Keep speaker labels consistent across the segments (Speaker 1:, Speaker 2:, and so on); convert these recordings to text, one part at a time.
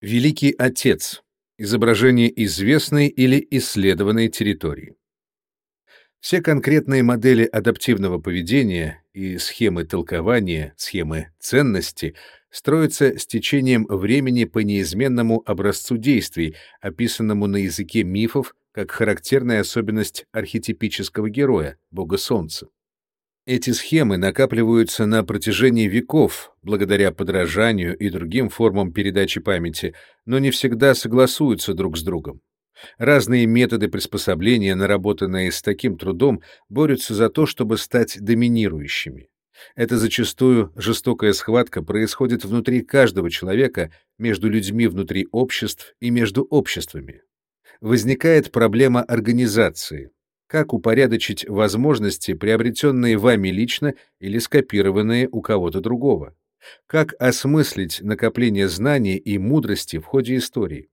Speaker 1: Великий Отец. Изображение известной или исследованной территории. Все конкретные модели адаптивного поведения и схемы толкования, схемы ценности строятся с течением времени по неизменному образцу действий, описанному на языке мифов как характерная особенность архетипического героя, бога Солнца. Эти схемы накапливаются на протяжении веков, благодаря подражанию и другим формам передачи памяти, но не всегда согласуются друг с другом. Разные методы приспособления, наработанные с таким трудом, борются за то, чтобы стать доминирующими. Это зачастую жестокая схватка происходит внутри каждого человека, между людьми внутри обществ и между обществами. Возникает проблема организации, как упорядочить возможности, приобретенные вами лично или скопированные у кого-то другого, как осмыслить накопление знаний и мудрости в ходе истории.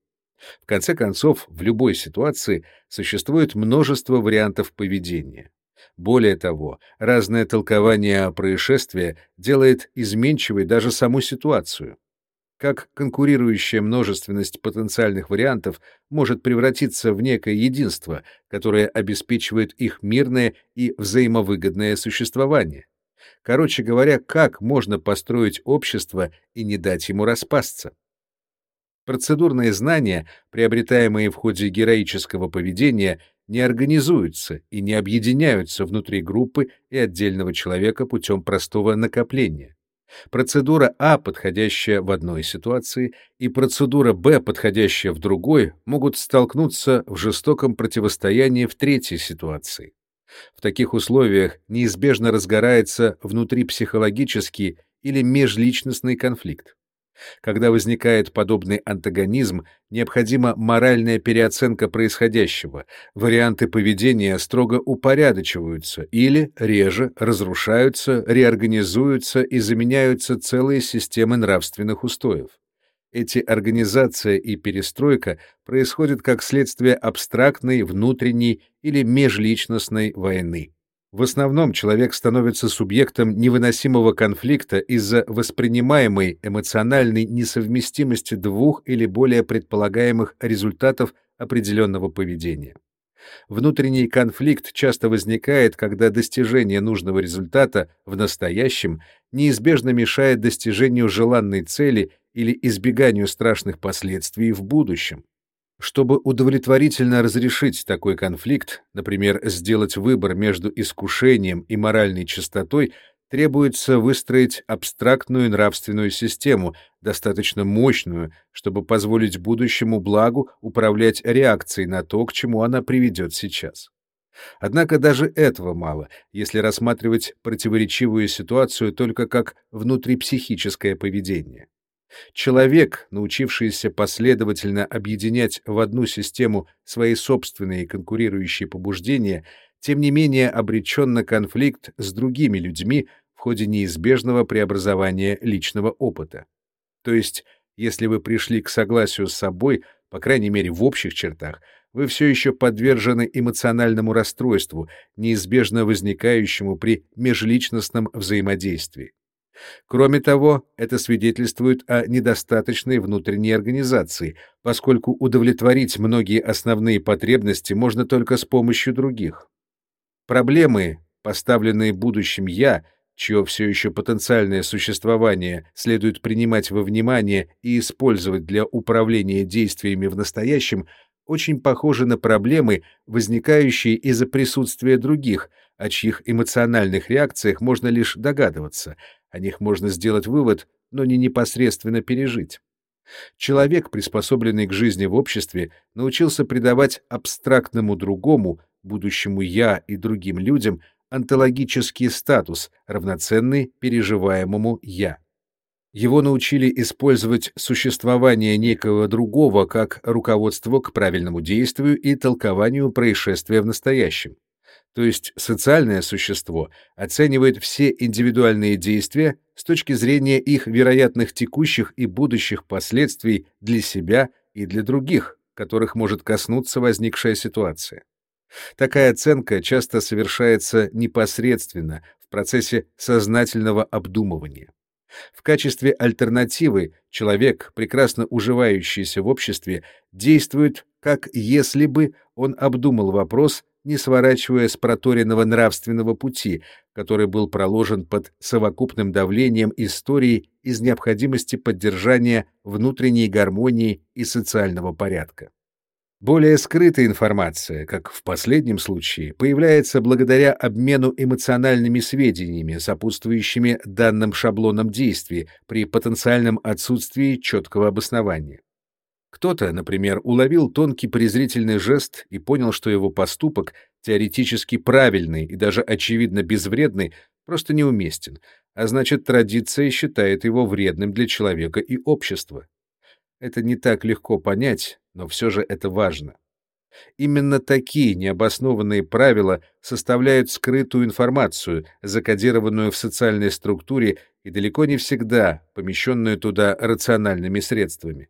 Speaker 1: В конце концов, в любой ситуации существует множество вариантов поведения. Более того, разное толкование происшествия делает изменчивой даже саму ситуацию как конкурирующая множественность потенциальных вариантов может превратиться в некое единство, которое обеспечивает их мирное и взаимовыгодное существование. Короче говоря, как можно построить общество и не дать ему распасться? Процедурные знания, приобретаемые в ходе героического поведения, не организуются и не объединяются внутри группы и отдельного человека путем простого накопления. Процедура А, подходящая в одной ситуации, и процедура Б, подходящая в другой, могут столкнуться в жестоком противостоянии в третьей ситуации. В таких условиях неизбежно разгорается внутрипсихологический или межличностный конфликт. Когда возникает подобный антагонизм, необходима моральная переоценка происходящего, варианты поведения строго упорядочиваются или, реже, разрушаются, реорганизуются и заменяются целые системы нравственных устоев. Эти организация и перестройка происходят как следствие абстрактной, внутренней или межличностной войны. В основном человек становится субъектом невыносимого конфликта из-за воспринимаемой эмоциональной несовместимости двух или более предполагаемых результатов определенного поведения. Внутренний конфликт часто возникает, когда достижение нужного результата в настоящем неизбежно мешает достижению желанной цели или избеганию страшных последствий в будущем. Чтобы удовлетворительно разрешить такой конфликт, например, сделать выбор между искушением и моральной чистотой, требуется выстроить абстрактную нравственную систему, достаточно мощную, чтобы позволить будущему благу управлять реакцией на то, к чему она приведет сейчас. Однако даже этого мало, если рассматривать противоречивую ситуацию только как внутрипсихическое поведение. Человек, научившийся последовательно объединять в одну систему свои собственные конкурирующие побуждения, тем не менее обречен на конфликт с другими людьми в ходе неизбежного преобразования личного опыта. То есть, если вы пришли к согласию с собой, по крайней мере в общих чертах, вы все еще подвержены эмоциональному расстройству, неизбежно возникающему при межличностном взаимодействии. Кроме того, это свидетельствует о недостаточной внутренней организации, поскольку удовлетворить многие основные потребности можно только с помощью других. Проблемы, поставленные будущим «я», чье все еще потенциальное существование следует принимать во внимание и использовать для управления действиями в настоящем, очень похожи на проблемы, возникающие из-за присутствия других, о чьих эмоциональных реакциях можно лишь догадываться, о них можно сделать вывод, но не непосредственно пережить. Человек, приспособленный к жизни в обществе, научился придавать абстрактному другому, будущему «я» и другим людям, онтологический статус, равноценный переживаемому «я». Его научили использовать существование некого другого как руководство к правильному действию и толкованию происшествия в настоящем то есть социальное существо, оценивает все индивидуальные действия с точки зрения их вероятных текущих и будущих последствий для себя и для других, которых может коснуться возникшая ситуация. Такая оценка часто совершается непосредственно в процессе сознательного обдумывания. В качестве альтернативы человек, прекрасно уживающийся в обществе, действует, как если бы он обдумал вопрос, не сворачивая с проторенного нравственного пути, который был проложен под совокупным давлением истории из необходимости поддержания внутренней гармонии и социального порядка. Более скрытая информация, как в последнем случае, появляется благодаря обмену эмоциональными сведениями, сопутствующими данным шаблонам действий при потенциальном отсутствии четкого обоснования. Кто-то, например, уловил тонкий презрительный жест и понял, что его поступок, теоретически правильный и даже очевидно безвредный, просто неуместен, а значит, традиция считает его вредным для человека и общества. Это не так легко понять, но все же это важно. Именно такие необоснованные правила составляют скрытую информацию, закодированную в социальной структуре и далеко не всегда помещенную туда рациональными средствами.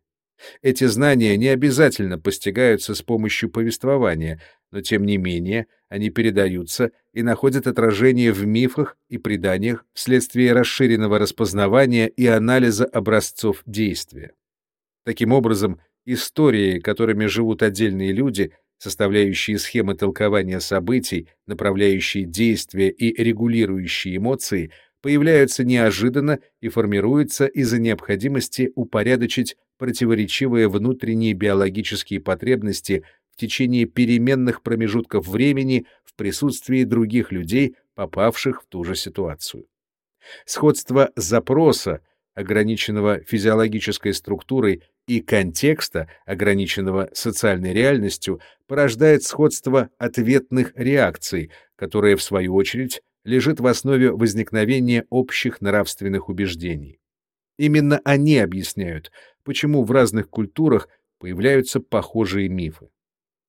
Speaker 1: Эти знания не обязательно постигаются с помощью повествования, но тем не менее они передаются и находят отражение в мифах и преданиях вследствие расширенного распознавания и анализа образцов действия. Таким образом, истории, которыми живут отдельные люди, составляющие схемы толкования событий, направляющие действия и регулирующие эмоции, появляются неожиданно и формируются из-за необходимости упорядочить противоречивые внутренние биологические потребности в течение переменных промежутков времени в присутствии других людей, попавших в ту же ситуацию. Сходство запроса, ограниченного физиологической структурой, и контекста, ограниченного социальной реальностью, порождает сходство ответных реакций, которое, в свою очередь, лежит в основе возникновения общих нравственных убеждений. Именно они объясняют, почему в разных культурах появляются похожие мифы.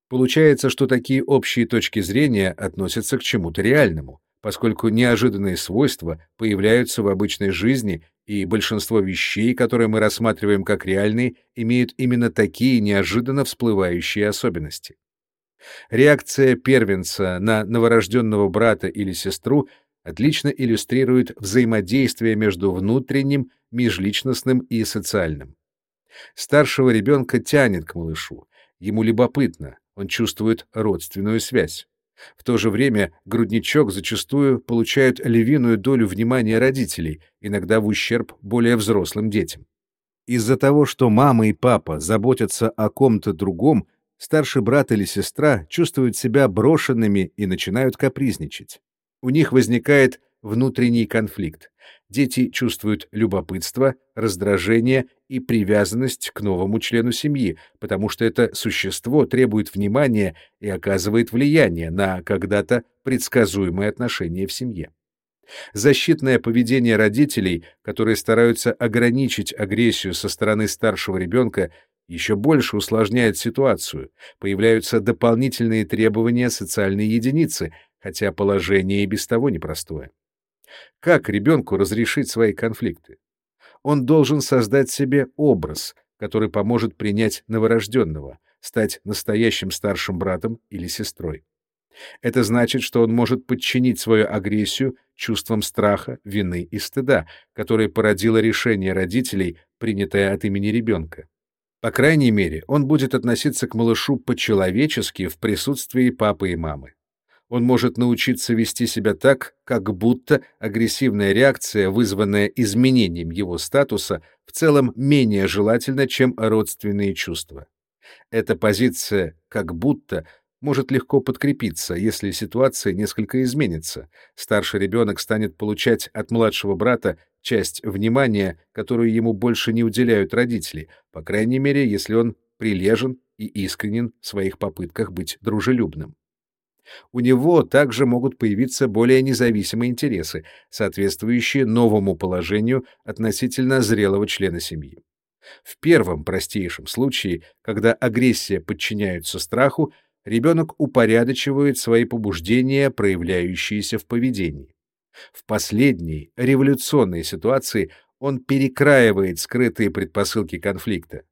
Speaker 1: Получается, что такие общие точки зрения относятся к чему-то реальному, поскольку неожиданные свойства появляются в обычной жизни, и большинство вещей, которые мы рассматриваем как реальные, имеют именно такие неожиданно всплывающие особенности. Реакция первенца на новорожденного брата или сестру отлично иллюстрирует взаимодействие между внутренним, межличностным и социальным. Старшего ребенка тянет к малышу, ему любопытно, он чувствует родственную связь. В то же время грудничок зачастую получает львиную долю внимания родителей, иногда в ущерб более взрослым детям. Из-за того, что мама и папа заботятся о ком-то другом, старший брат или сестра чувствуют себя брошенными и начинают капризничать. У них возникает внутренний конфликт. Дети чувствуют любопытство, раздражение и привязанность к новому члену семьи, потому что это существо требует внимания и оказывает влияние на когда-то предсказуемые отношения в семье. Защитное поведение родителей, которые стараются ограничить агрессию со стороны старшего ребенка, еще больше усложняет ситуацию, появляются дополнительные требования социальной единицы, хотя положение и без того непростое. Как ребенку разрешить свои конфликты? Он должен создать себе образ, который поможет принять новорожденного, стать настоящим старшим братом или сестрой. Это значит, что он может подчинить свою агрессию чувствам страха, вины и стыда, которые породило решение родителей, принятое от имени ребенка. По крайней мере, он будет относиться к малышу по-человечески в присутствии папы и мамы он может научиться вести себя так, как будто агрессивная реакция, вызванная изменением его статуса, в целом менее желательна, чем родственные чувства. Эта позиция «как будто» может легко подкрепиться, если ситуация несколько изменится. Старший ребенок станет получать от младшего брата часть внимания, которую ему больше не уделяют родители, по крайней мере, если он прилежен и искренен в своих попытках быть дружелюбным. У него также могут появиться более независимые интересы, соответствующие новому положению относительно зрелого члена семьи. В первом простейшем случае, когда агрессия подчиняется страху, ребенок упорядочивает свои побуждения, проявляющиеся в поведении. В последней, революционной ситуации он перекраивает скрытые предпосылки конфликта.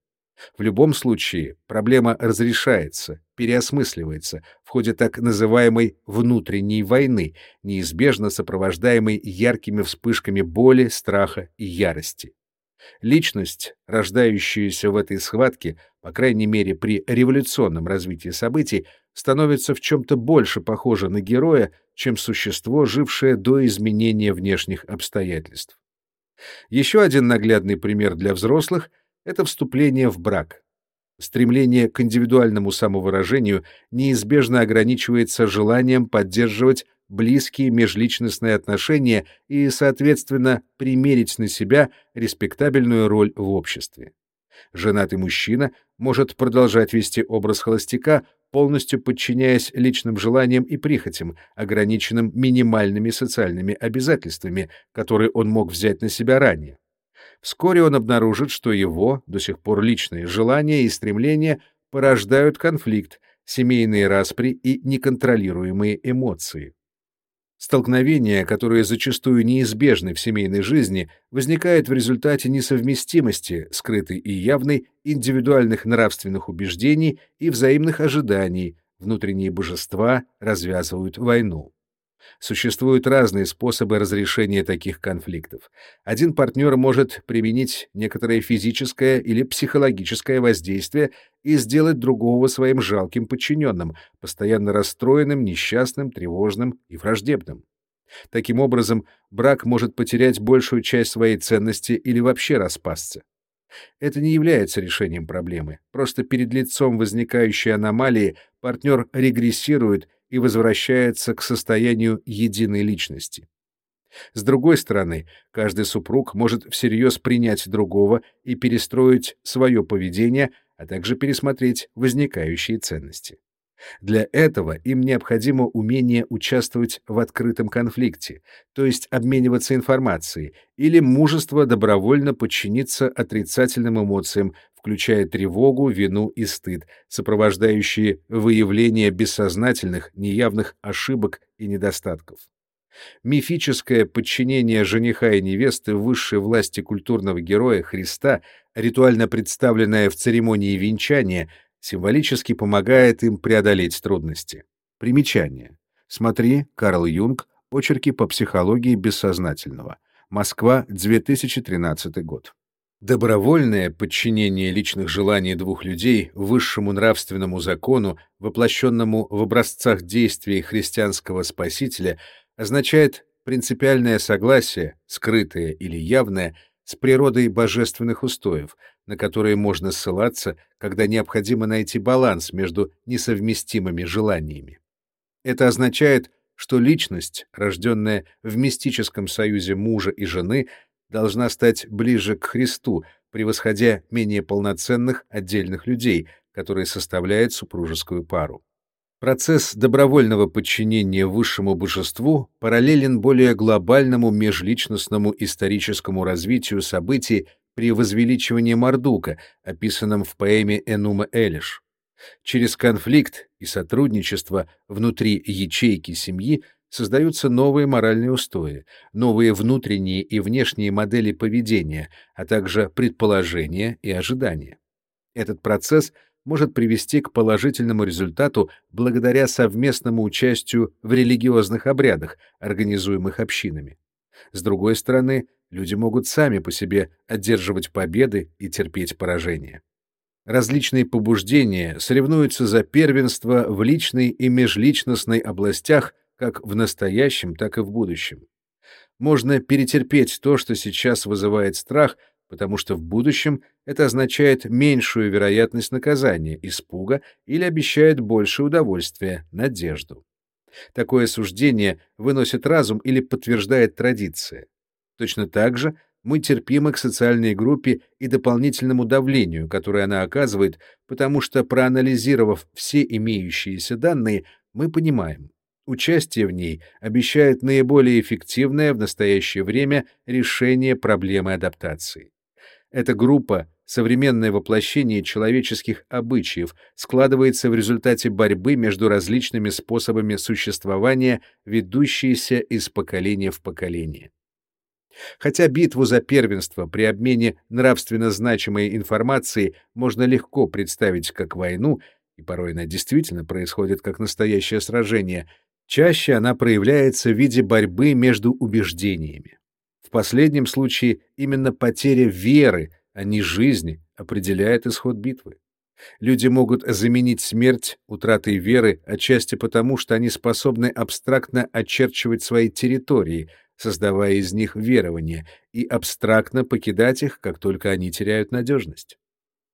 Speaker 1: В любом случае проблема разрешается, переосмысливается в ходе так называемой внутренней войны, неизбежно сопровождаемой яркими вспышками боли, страха и ярости. Личность, рождающаяся в этой схватке, по крайней мере при революционном развитии событий, становится в чем-то больше похожа на героя, чем существо, жившее до изменения внешних обстоятельств. Еще один наглядный пример для взрослых — это вступление в брак. Стремление к индивидуальному самовыражению неизбежно ограничивается желанием поддерживать близкие межличностные отношения и, соответственно, примерить на себя респектабельную роль в обществе. Женатый мужчина может продолжать вести образ холостяка, полностью подчиняясь личным желаниям и прихотям, ограниченным минимальными социальными обязательствами, которые он мог взять на себя ранее. Вскоре он обнаружит, что его, до сих пор личные желания и стремления порождают конфликт, семейные распри и неконтролируемые эмоции. Столкновения, которые зачастую неизбежны в семейной жизни, возникают в результате несовместимости, скрытой и явной, индивидуальных нравственных убеждений и взаимных ожиданий, внутренние божества развязывают войну. Существуют разные способы разрешения таких конфликтов. Один партнер может применить некоторое физическое или психологическое воздействие и сделать другого своим жалким подчиненным, постоянно расстроенным, несчастным, тревожным и враждебным. Таким образом, брак может потерять большую часть своей ценности или вообще распасться. Это не является решением проблемы. Просто перед лицом возникающей аномалии партнер регрессирует и возвращается к состоянию единой личности. С другой стороны, каждый супруг может всерьез принять другого и перестроить свое поведение, а также пересмотреть возникающие ценности. Для этого им необходимо умение участвовать в открытом конфликте, то есть обмениваться информацией, или мужество добровольно подчиниться отрицательным эмоциям, включая тревогу, вину и стыд, сопровождающие выявление бессознательных, неявных ошибок и недостатков. Мифическое подчинение жениха и невесты высшей власти культурного героя Христа, ритуально представленное в церемонии венчания, символически помогает им преодолеть трудности. Примечание. Смотри Карл Юнг «Очерки по психологии бессознательного». Москва, 2013 год. Добровольное подчинение личных желаний двух людей высшему нравственному закону, воплощенному в образцах действий христианского спасителя, означает принципиальное согласие, скрытое или явное, с природой божественных устоев, на которые можно ссылаться, когда необходимо найти баланс между несовместимыми желаниями. Это означает, что личность, рожденная в мистическом союзе мужа и жены, должна стать ближе к Христу, превосходя менее полноценных отдельных людей, которые составляют супружескую пару. Процесс добровольного подчинения высшему божеству параллелен более глобальному межличностному историческому развитию событий при возвеличивании Мардука, описанном в поэме Энума Элиш. Через конфликт и сотрудничество внутри ячейки семьи создаются новые моральные устои, новые внутренние и внешние модели поведения, а также предположения и ожидания. Этот процесс может привести к положительному результату благодаря совместному участию в религиозных обрядах, организуемых общинами. С другой стороны, люди могут сами по себе одерживать победы и терпеть поражения. Различные побуждения соревнуются за первенство в личной и межличностной областях как в настоящем, так и в будущем. Можно перетерпеть то, что сейчас вызывает страх, потому что в будущем это означает меньшую вероятность наказания, испуга или обещает больше удовольствия, надежду. Такое суждение выносит разум или подтверждает традиция. Точно так же мы терпимы к социальной группе и дополнительному давлению, которое она оказывает, потому что, проанализировав все имеющиеся данные, мы понимаем, Участие в ней обещает наиболее эффективное в настоящее время решение проблемы адаптации. Эта группа — современное воплощение человеческих обычаев, складывается в результате борьбы между различными способами существования, ведущиеся из поколения в поколение. Хотя битву за первенство при обмене нравственно значимой информацией можно легко представить как войну, и порой она действительно происходит как настоящее сражение, чаще она проявляется в виде борьбы между убеждениями. В последнем случае именно потеря веры, а не жизни, определяет исход битвы. Люди могут заменить смерть утратой веры отчасти потому, что они способны абстрактно очерчивать свои территории, создавая из них верования, и абстрактно покидать их, как только они теряют надежность.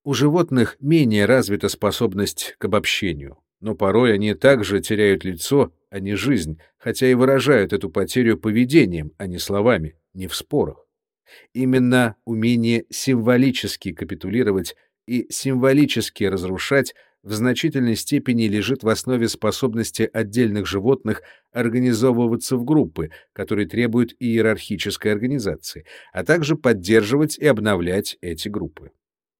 Speaker 1: У животных менее развита способность к обобщению, но порой они также теряют лицо, а не жизнь, хотя и выражают эту потерю поведением, а не словами, не в спорах. Именно умение символически капитулировать и символически разрушать в значительной степени лежит в основе способности отдельных животных организовываться в группы, которые требуют иерархической организации, а также поддерживать и обновлять эти группы.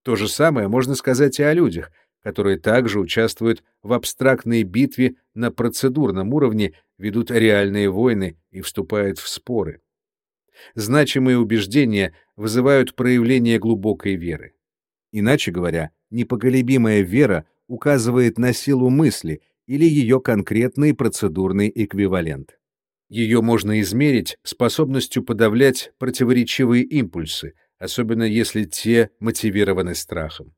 Speaker 1: То же самое можно сказать и о людях, которые также участвуют в абстрактной битве на процедурном уровне, ведут реальные войны и вступают в споры. Значимые убеждения вызывают проявление глубокой веры. Иначе говоря, непоколебимая вера указывает на силу мысли или ее конкретный процедурный эквивалент. Ее можно измерить способностью подавлять противоречивые импульсы, особенно если те мотивированы страхом.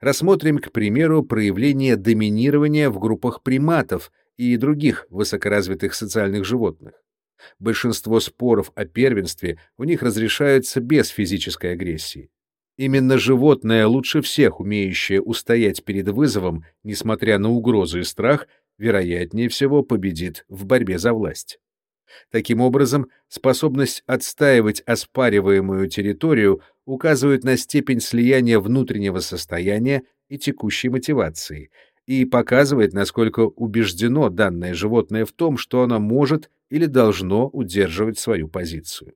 Speaker 1: Рассмотрим, к примеру, проявление доминирования в группах приматов и других высокоразвитых социальных животных. Большинство споров о первенстве у них разрешаются без физической агрессии. Именно животное, лучше всех умеющее устоять перед вызовом, несмотря на угрозу и страх, вероятнее всего победит в борьбе за власть. Таким образом, способность отстаивать оспариваемую территорию указывает на степень слияния внутреннего состояния и текущей мотивации и показывает, насколько убеждено данное животное в том, что оно может или должно удерживать свою позицию.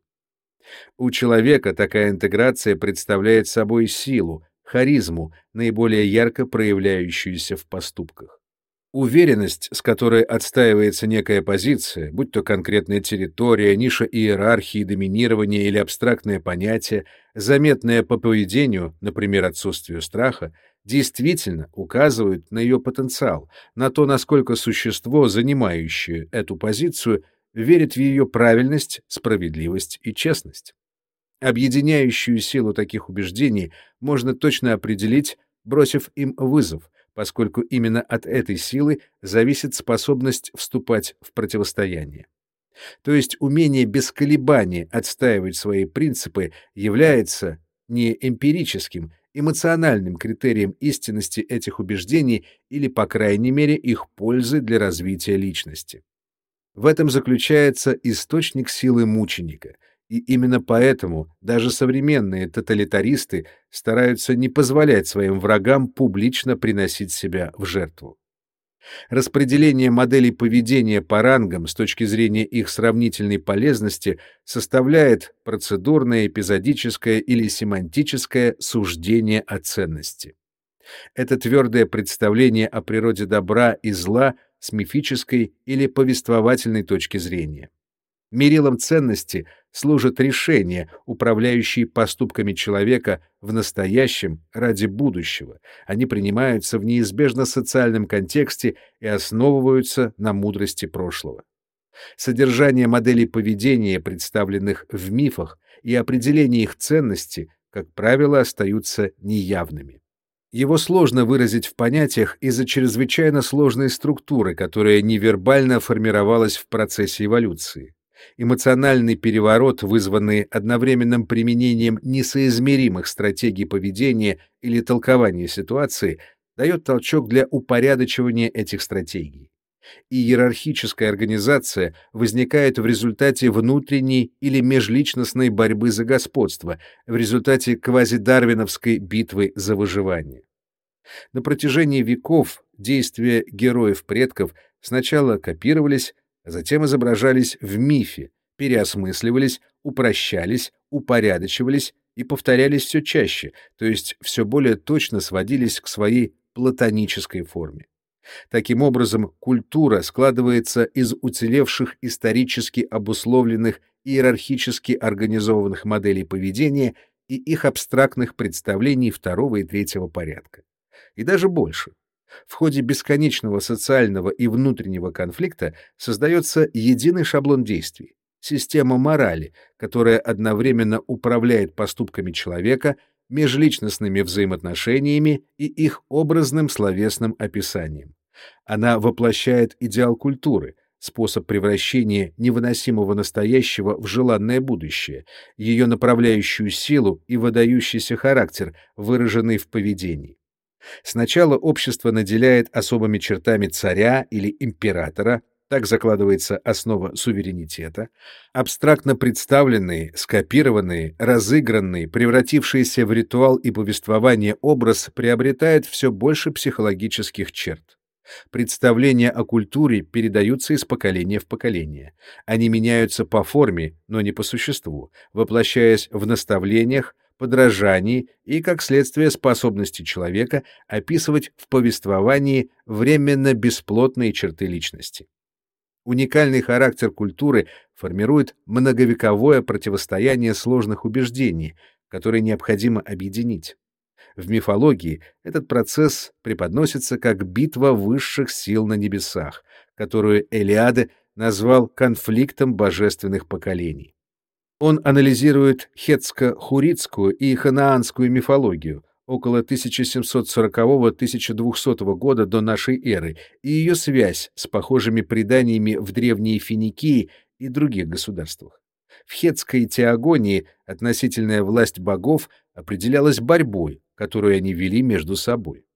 Speaker 1: У человека такая интеграция представляет собой силу, харизму, наиболее ярко проявляющуюся в поступках. Уверенность, с которой отстаивается некая позиция, будь то конкретная территория, ниша иерархии, доминирования или абстрактное понятие, заметное по поведению, например, отсутствию страха, действительно указывают на ее потенциал, на то, насколько существо, занимающее эту позицию, верит в ее правильность, справедливость и честность. Объединяющую силу таких убеждений можно точно определить, бросив им вызов, поскольку именно от этой силы зависит способность вступать в противостояние. То есть умение без колебаний отстаивать свои принципы является не эмпирическим, эмоциональным критерием истинности этих убеждений или, по крайней мере, их пользы для развития личности. В этом заключается источник силы мученика — и именно поэтому даже современные тоталитаристы стараются не позволять своим врагам публично приносить себя в жертву. Распределение моделей поведения по рангам с точки зрения их сравнительной полезности составляет процедурное, эпизодическое или семантическое суждение о ценности. Это твердое представление о природе добра и зла с мифической или повествовательной точки зрения. Мерилом ценности служат решения, управляющие поступками человека в настоящем ради будущего. Они принимаются в неизбежно социальном контексте и основываются на мудрости прошлого. Содержание моделей поведения, представленных в мифах, и определение их ценности, как правило, остаются неявными. Его сложно выразить в понятиях из-за чрезвычайно сложной структуры, которая невербально формировалась в процессе эволюции. Эмоциональный переворот, вызванный одновременным применением несоизмеримых стратегий поведения или толкования ситуации, дает толчок для упорядочивания этих стратегий. И иерархическая организация возникает в результате внутренней или межличностной борьбы за господство, в результате квазидарвиновской битвы за выживание. На протяжении веков действия героев-предков сначала копировались, затем изображались в мифе, переосмысливались, упрощались, упорядочивались и повторялись все чаще, то есть все более точно сводились к своей платонической форме. Таким образом, культура складывается из уцелевших исторически обусловленных иерархически организованных моделей поведения и их абстрактных представлений второго и третьего порядка. И даже больше. В ходе бесконечного социального и внутреннего конфликта создается единый шаблон действий, система морали, которая одновременно управляет поступками человека, межличностными взаимоотношениями и их образным словесным описанием. Она воплощает идеал культуры, способ превращения невыносимого настоящего в желанное будущее, ее направляющую силу и выдающийся характер, выраженный в поведении. Сначала общество наделяет особыми чертами царя или императора, так закладывается основа суверенитета, абстрактно представленные, скопированные, разыгранные, превратившиеся в ритуал и повествование образ приобретает все больше психологических черт. Представления о культуре передаются из поколения в поколение. Они меняются по форме, но не по существу, воплощаясь в наставлениях, подражании и, как следствие, способности человека описывать в повествовании временно бесплотные черты личности. Уникальный характер культуры формирует многовековое противостояние сложных убеждений, которые необходимо объединить. В мифологии этот процесс преподносится как битва высших сил на небесах, которую Элиаде назвал конфликтом божественных поколений. Он анализирует хетско-хуритскую и ханаанскую мифологию около 1740-1200 года до нашей эры и ее связь с похожими преданиями в древней Финикии и других государствах. В хетской теогонии относительная власть богов определялась борьбой, которую они вели между собой.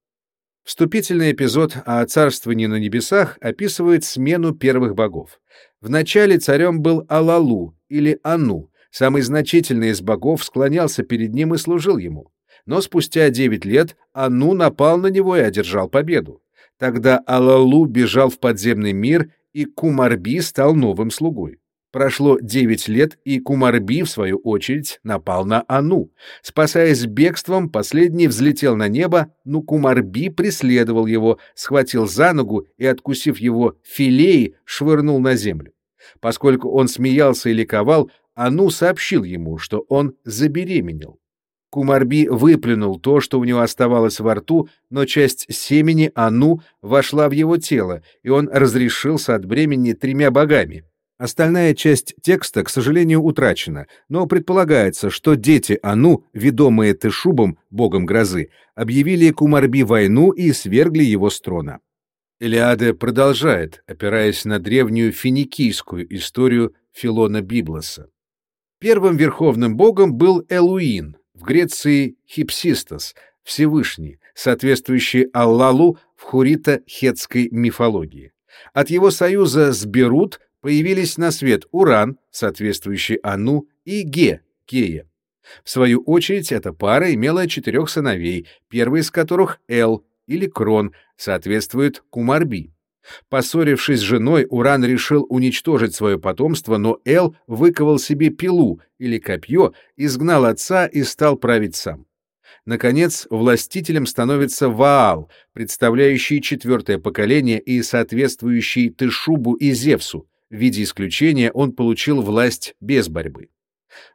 Speaker 1: Вступительный эпизод о царствовании на небесах описывает смену первых богов. Вначале царем был Алалу или Ану, Самый значительный из богов склонялся перед ним и служил ему. Но спустя девять лет Ану напал на него и одержал победу. Тогда Алалу бежал в подземный мир, и Кумарби стал новым слугой. Прошло девять лет, и Кумарби, в свою очередь, напал на Ану. Спасаясь бегством, последний взлетел на небо, но Кумарби преследовал его, схватил за ногу и, откусив его филеи, швырнул на землю. Поскольку он смеялся и ликовал, Ану сообщил ему, что он забеременел. Кумарби выплюнул то, что у него оставалось во рту, но часть семени Ану вошла в его тело, и он разрешился от бремени тремя богами. Остальная часть текста, к сожалению, утрачена, но предполагается, что дети Ану, ведомые Тышубом, богом грозы, объявили Кумарби войну и свергли его с трона. Илиада продолжает, опираясь на древнюю финикийскую историю Филона Библоса. Первым верховным богом был Элуин, в Греции Хипсистос, Всевышний, соответствующий Аллалу в хурита-хетской мифологии. От его союза с Берут появились на свет Уран, соответствующий Ану, и Ге, Гея. В свою очередь, эта пара имела четырех сыновей, первый из которых Эл или Крон, соответствует Кумарби. Поссорившись с женой, Уран решил уничтожить свое потомство, но Эл выковал себе пилу или копье, изгнал отца и стал править сам. Наконец, властителем становится Ваал, представляющий четвертое поколение и соответствующий Тышубу и Зевсу. В виде исключения он получил власть без борьбы.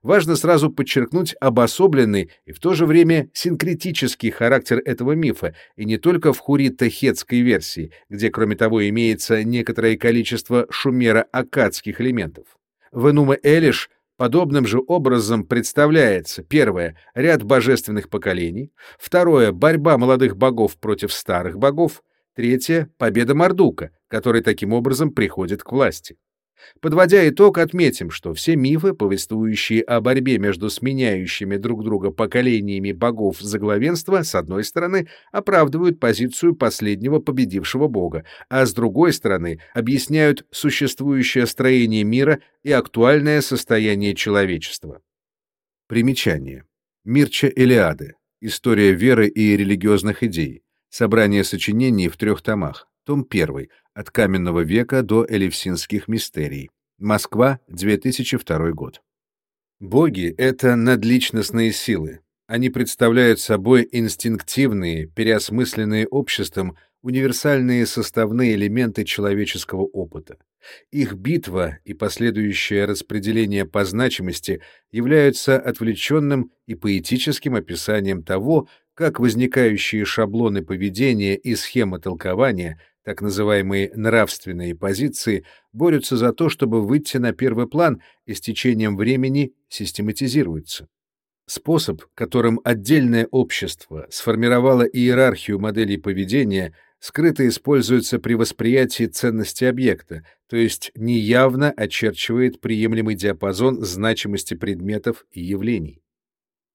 Speaker 1: Важно сразу подчеркнуть обособленный и в то же время синкретический характер этого мифа, и не только в хурито-хетской версии, где, кроме того, имеется некоторое количество шумеро-аккадских элементов. В Энуме Элиш подобным же образом представляется первое — ряд божественных поколений, второе — борьба молодых богов против старых богов, третье — победа Мардука, который таким образом приходит к власти. Подводя итог, отметим, что все мифы, повествующие о борьбе между сменяющими друг друга поколениями богов за главенство, с одной стороны, оправдывают позицию последнего победившего бога, а с другой стороны, объясняют существующее строение мира и актуальное состояние человечества. Примечание. Мирча Элиады. История веры и религиозных идей. Собрание сочинений в трех томах. Том 1. От каменного века до элевсинских мистерий. Москва, 2002 год. Боги — это надличностные силы. Они представляют собой инстинктивные, переосмысленные обществом, универсальные составные элементы человеческого опыта. Их битва и последующее распределение по значимости являются отвлеченным и поэтическим описанием того, как возникающие шаблоны поведения и схемы толкования, так называемые нравственные позиции, борются за то, чтобы выйти на первый план и с течением времени систематизируются. Способ, которым отдельное общество сформировало иерархию моделей поведения, скрыто используется при восприятии ценности объекта, то есть неявно очерчивает приемлемый диапазон значимости предметов и явлений.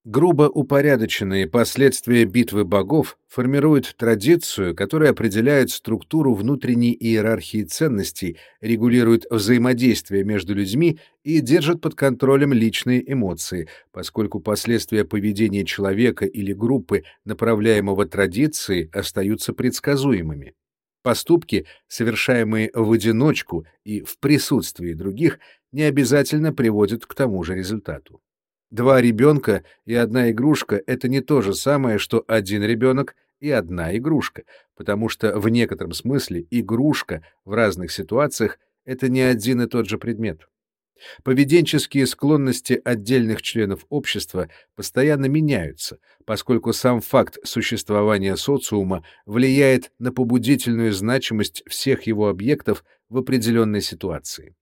Speaker 1: Грубо упорядоченные последствия битвы богов формируют традицию, которая определяет структуру внутренней иерархии ценностей, регулирует взаимодействие между людьми и держит под контролем личные эмоции, поскольку последствия поведения человека или группы, направляемого традицией, остаются предсказуемыми. Поступки, совершаемые в одиночку и в присутствии других, не обязательно приводят к тому же результату. Два ребенка и одна игрушка — это не то же самое, что один ребенок и одна игрушка, потому что в некотором смысле игрушка в разных ситуациях — это не один и тот же предмет. Поведенческие склонности отдельных членов общества постоянно меняются, поскольку сам факт существования социума влияет на побудительную значимость всех его объектов в определенной ситуации.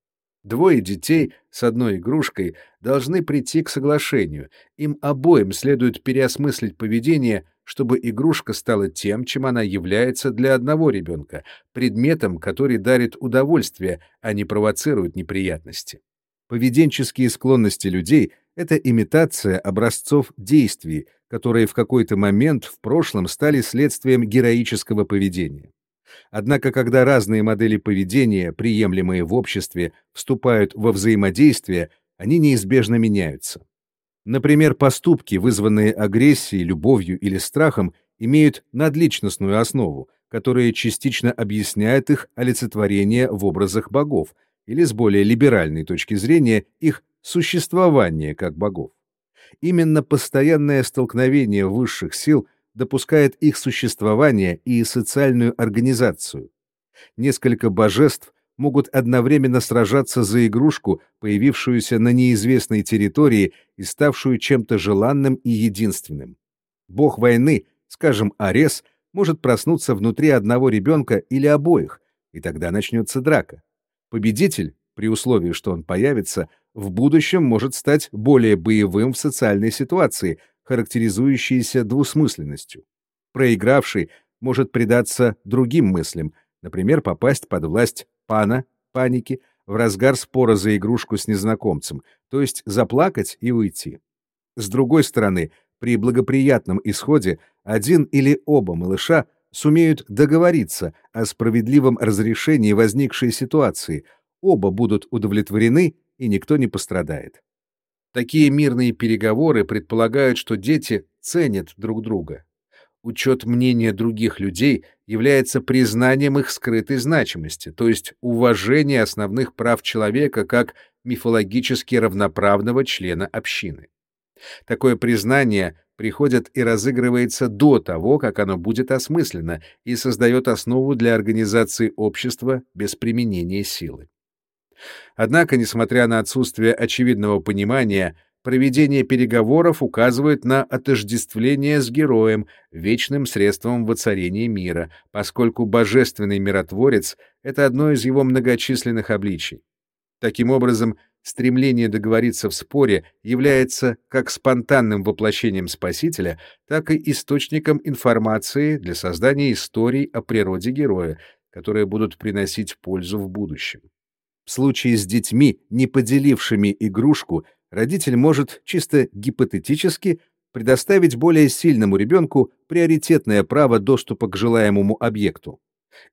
Speaker 1: Двое детей с одной игрушкой должны прийти к соглашению. Им обоим следует переосмыслить поведение, чтобы игрушка стала тем, чем она является для одного ребенка, предметом, который дарит удовольствие, а не провоцирует неприятности. Поведенческие склонности людей — это имитация образцов действий, которые в какой-то момент в прошлом стали следствием героического поведения. Однако, когда разные модели поведения, приемлемые в обществе, вступают во взаимодействие, они неизбежно меняются. Например, поступки, вызванные агрессией, любовью или страхом, имеют надличностную основу, которая частично объясняет их олицетворение в образах богов, или с более либеральной точки зрения их существование как богов. Именно постоянное столкновение высших сил допускает их существование и социальную организацию. Несколько божеств могут одновременно сражаться за игрушку, появившуюся на неизвестной территории и ставшую чем-то желанным и единственным. Бог войны, скажем, Арес, может проснуться внутри одного ребенка или обоих, и тогда начнется драка. Победитель, при условии, что он появится, в будущем может стать более боевым в социальной ситуации, характеризующейся двусмысленностью. Проигравший может предаться другим мыслям, например, попасть под власть пана, паники, в разгар спора за игрушку с незнакомцем, то есть заплакать и уйти. С другой стороны, при благоприятном исходе один или оба малыша сумеют договориться о справедливом разрешении возникшей ситуации, оба будут удовлетворены и никто не пострадает. Такие мирные переговоры предполагают, что дети ценят друг друга. Учет мнения других людей является признанием их скрытой значимости, то есть уважение основных прав человека как мифологически равноправного члена общины. Такое признание приходит и разыгрывается до того, как оно будет осмысленно и создает основу для организации общества без применения силы. Однако, несмотря на отсутствие очевидного понимания, проведение переговоров указывает на отождествление с героем, вечным средством воцарения мира, поскольку божественный миротворец — это одно из его многочисленных обличий. Таким образом, стремление договориться в споре является как спонтанным воплощением Спасителя, так и источником информации для создания историй о природе героя, которые будут приносить пользу в будущем. В случае с детьми, не поделившими игрушку, родитель может чисто гипотетически предоставить более сильному ребенку приоритетное право доступа к желаемому объекту.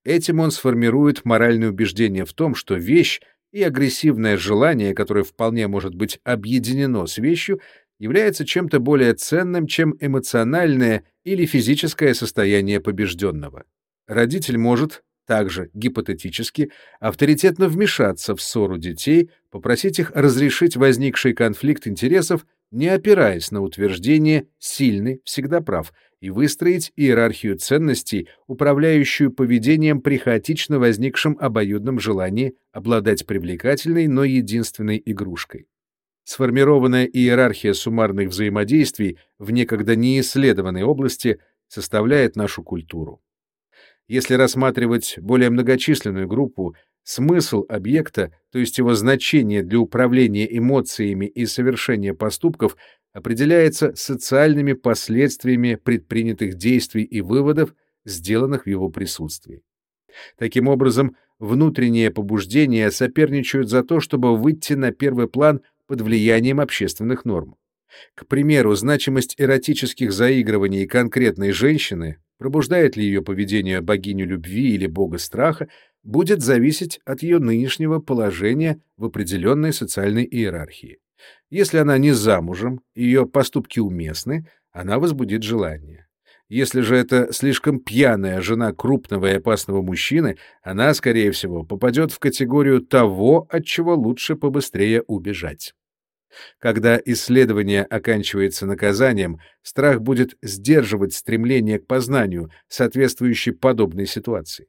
Speaker 1: Этим он сформирует моральное убеждение в том, что вещь и агрессивное желание, которое вполне может быть объединено с вещью, является чем-то более ценным, чем эмоциональное или физическое состояние побежденного. Родитель может также гипотетически авторитетно вмешаться в ссору детей, попросить их разрешить возникший конфликт интересов, не опираясь на утверждение «сильный всегда прав», и выстроить иерархию ценностей, управляющую поведением при хаотично возникшем обоюдном желании обладать привлекательной, но единственной игрушкой. Сформированная иерархия суммарных взаимодействий в некогда неисследованной области составляет нашу культуру. Если рассматривать более многочисленную группу, смысл объекта, то есть его значение для управления эмоциями и совершения поступков, определяется социальными последствиями предпринятых действий и выводов, сделанных в его присутствии. Таким образом, внутренние побуждения соперничают за то, чтобы выйти на первый план под влиянием общественных норм. К примеру, значимость эротических заигрываний конкретной женщины, пробуждает ли ее поведение богиню любви или бога страха, будет зависеть от ее нынешнего положения в определенной социальной иерархии. Если она не замужем, ее поступки уместны, она возбудит желание. Если же это слишком пьяная жена крупного и опасного мужчины, она, скорее всего, попадет в категорию того, от чего лучше побыстрее убежать. Когда исследование оканчивается наказанием, страх будет сдерживать стремление к познанию, соответствующей подобной ситуации.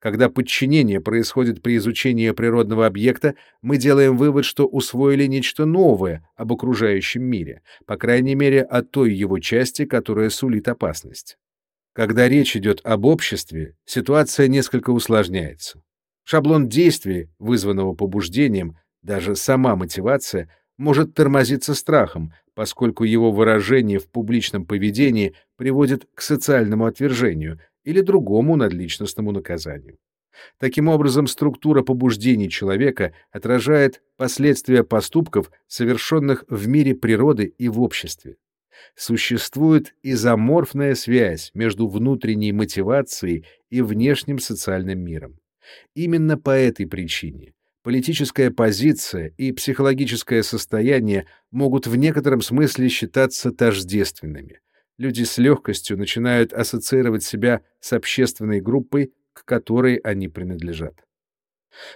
Speaker 1: Когда подчинение происходит при изучении природного объекта, мы делаем вывод, что усвоили нечто новое об окружающем мире, по крайней мере, о той его части, которая сулит опасность. Когда речь идет об обществе, ситуация несколько усложняется. Шаблон действий, вызванного побуждением, даже сама мотивация, может тормозиться страхом, поскольку его выражение в публичном поведении приводит к социальному отвержению или другому надличностному наказанию. Таким образом, структура побуждений человека отражает последствия поступков, совершенных в мире природы и в обществе. Существует изоморфная связь между внутренней мотивацией и внешним социальным миром. Именно по этой причине политическая позиция и психологическое состояние могут в некотором смысле считаться тождественными. Люди с легкостью начинают ассоциировать себя с общественной группой, к которой они принадлежат.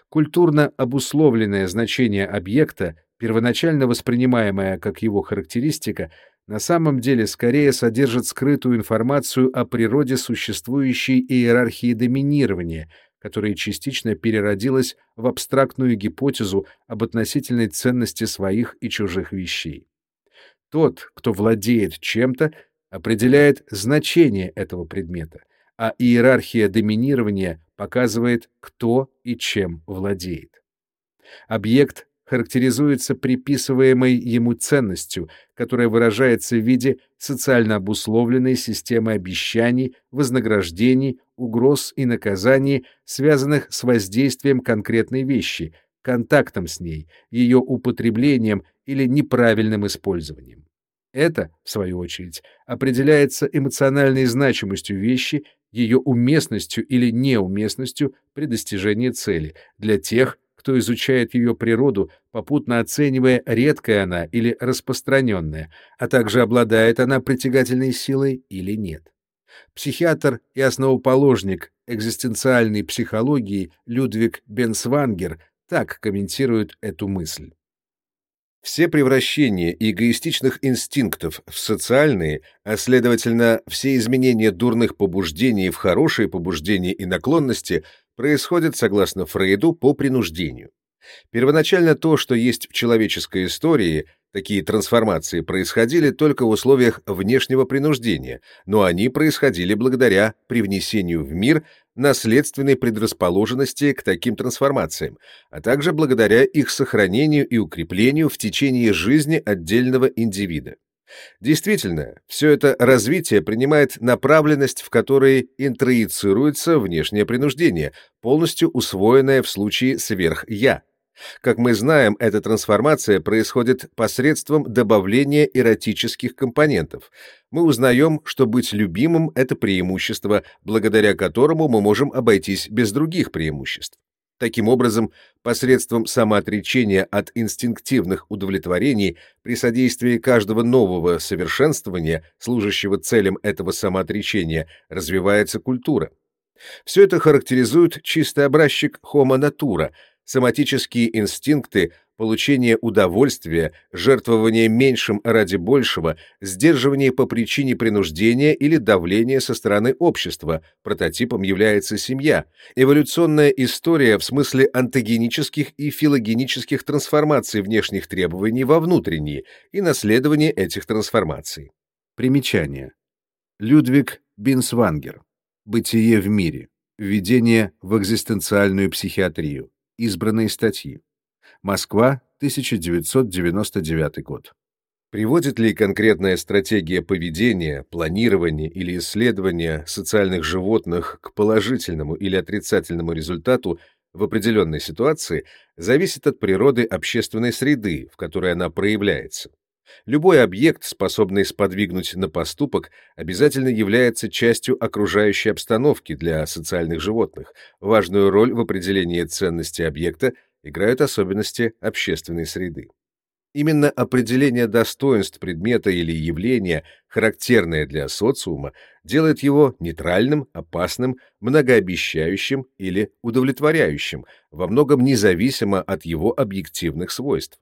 Speaker 1: Культурно обусловленное значение объекта, первоначально воспринимаемое как его характеристика, на самом деле скорее содержит скрытую информацию о природе существующей иерархии доминирования, которая частично переродилась в абстрактную гипотезу об относительной ценности своих и чужих вещей. Тот, кто владеет чем-то, определяет значение этого предмета, а иерархия доминирования показывает, кто и чем владеет. Объект характеризуется приписываемой ему ценностью, которая выражается в виде социально обусловленной системы обещаний, вознаграждений, угроз и наказаний, связанных с воздействием конкретной вещи, контактом с ней, ее употреблением или неправильным использованием. Это, в свою очередь, определяется эмоциональной значимостью вещи, ее уместностью или неуместностью при достижении цели для тех, кто изучает ее природу, попутно оценивая, редкая она или распространенная, а также обладает она притягательной силой или нет. Психиатр и основоположник экзистенциальной психологии Людвиг Бенсвангер так комментирует эту мысль. Все превращения эгоистичных инстинктов в социальные, а следовательно, все изменения дурных побуждений в хорошие побуждения и наклонности происходит, согласно Фрейду, по принуждению. Первоначально то, что есть в человеческой истории, такие трансформации происходили только в условиях внешнего принуждения, но они происходили благодаря привнесению в мир наследственной предрасположенности к таким трансформациям, а также благодаря их сохранению и укреплению в течение жизни отдельного индивида. Действительно, все это развитие принимает направленность, в которой интроицируется внешнее принуждение, полностью усвоенное в случае сверх-я. Как мы знаем, эта трансформация происходит посредством добавления эротических компонентов. Мы узнаем, что быть любимым — это преимущество, благодаря которому мы можем обойтись без других преимуществ. Таким образом, посредством самоотречения от инстинктивных удовлетворений при содействии каждого нового совершенствования, служащего целям этого самоотречения, развивается культура. Все это характеризует чистый образчик Homo natura, соматические инстинкты, получение удовольствия, жертвование меньшим ради большего, сдерживание по причине принуждения или давления со стороны общества, прототипом является семья, эволюционная история в смысле антогенических и филогенических трансформаций внешних требований во внутренние и наследование этих трансформаций. Примечание. Людвиг Бинсвангер. Бытие в мире. Введение в экзистенциальную психиатрию. Избранные статьи. Москва, 1999 год. Приводит ли конкретная стратегия поведения, планирования или исследования социальных животных к положительному или отрицательному результату в определенной ситуации, зависит от природы общественной среды, в которой она проявляется. Любой объект, способный сподвигнуть на поступок, обязательно является частью окружающей обстановки для социальных животных. Важную роль в определении ценности объекта играют особенности общественной среды. Именно определение достоинств предмета или явления, характерное для социума, делает его нейтральным, опасным, многообещающим или удовлетворяющим, во многом независимо от его объективных свойств.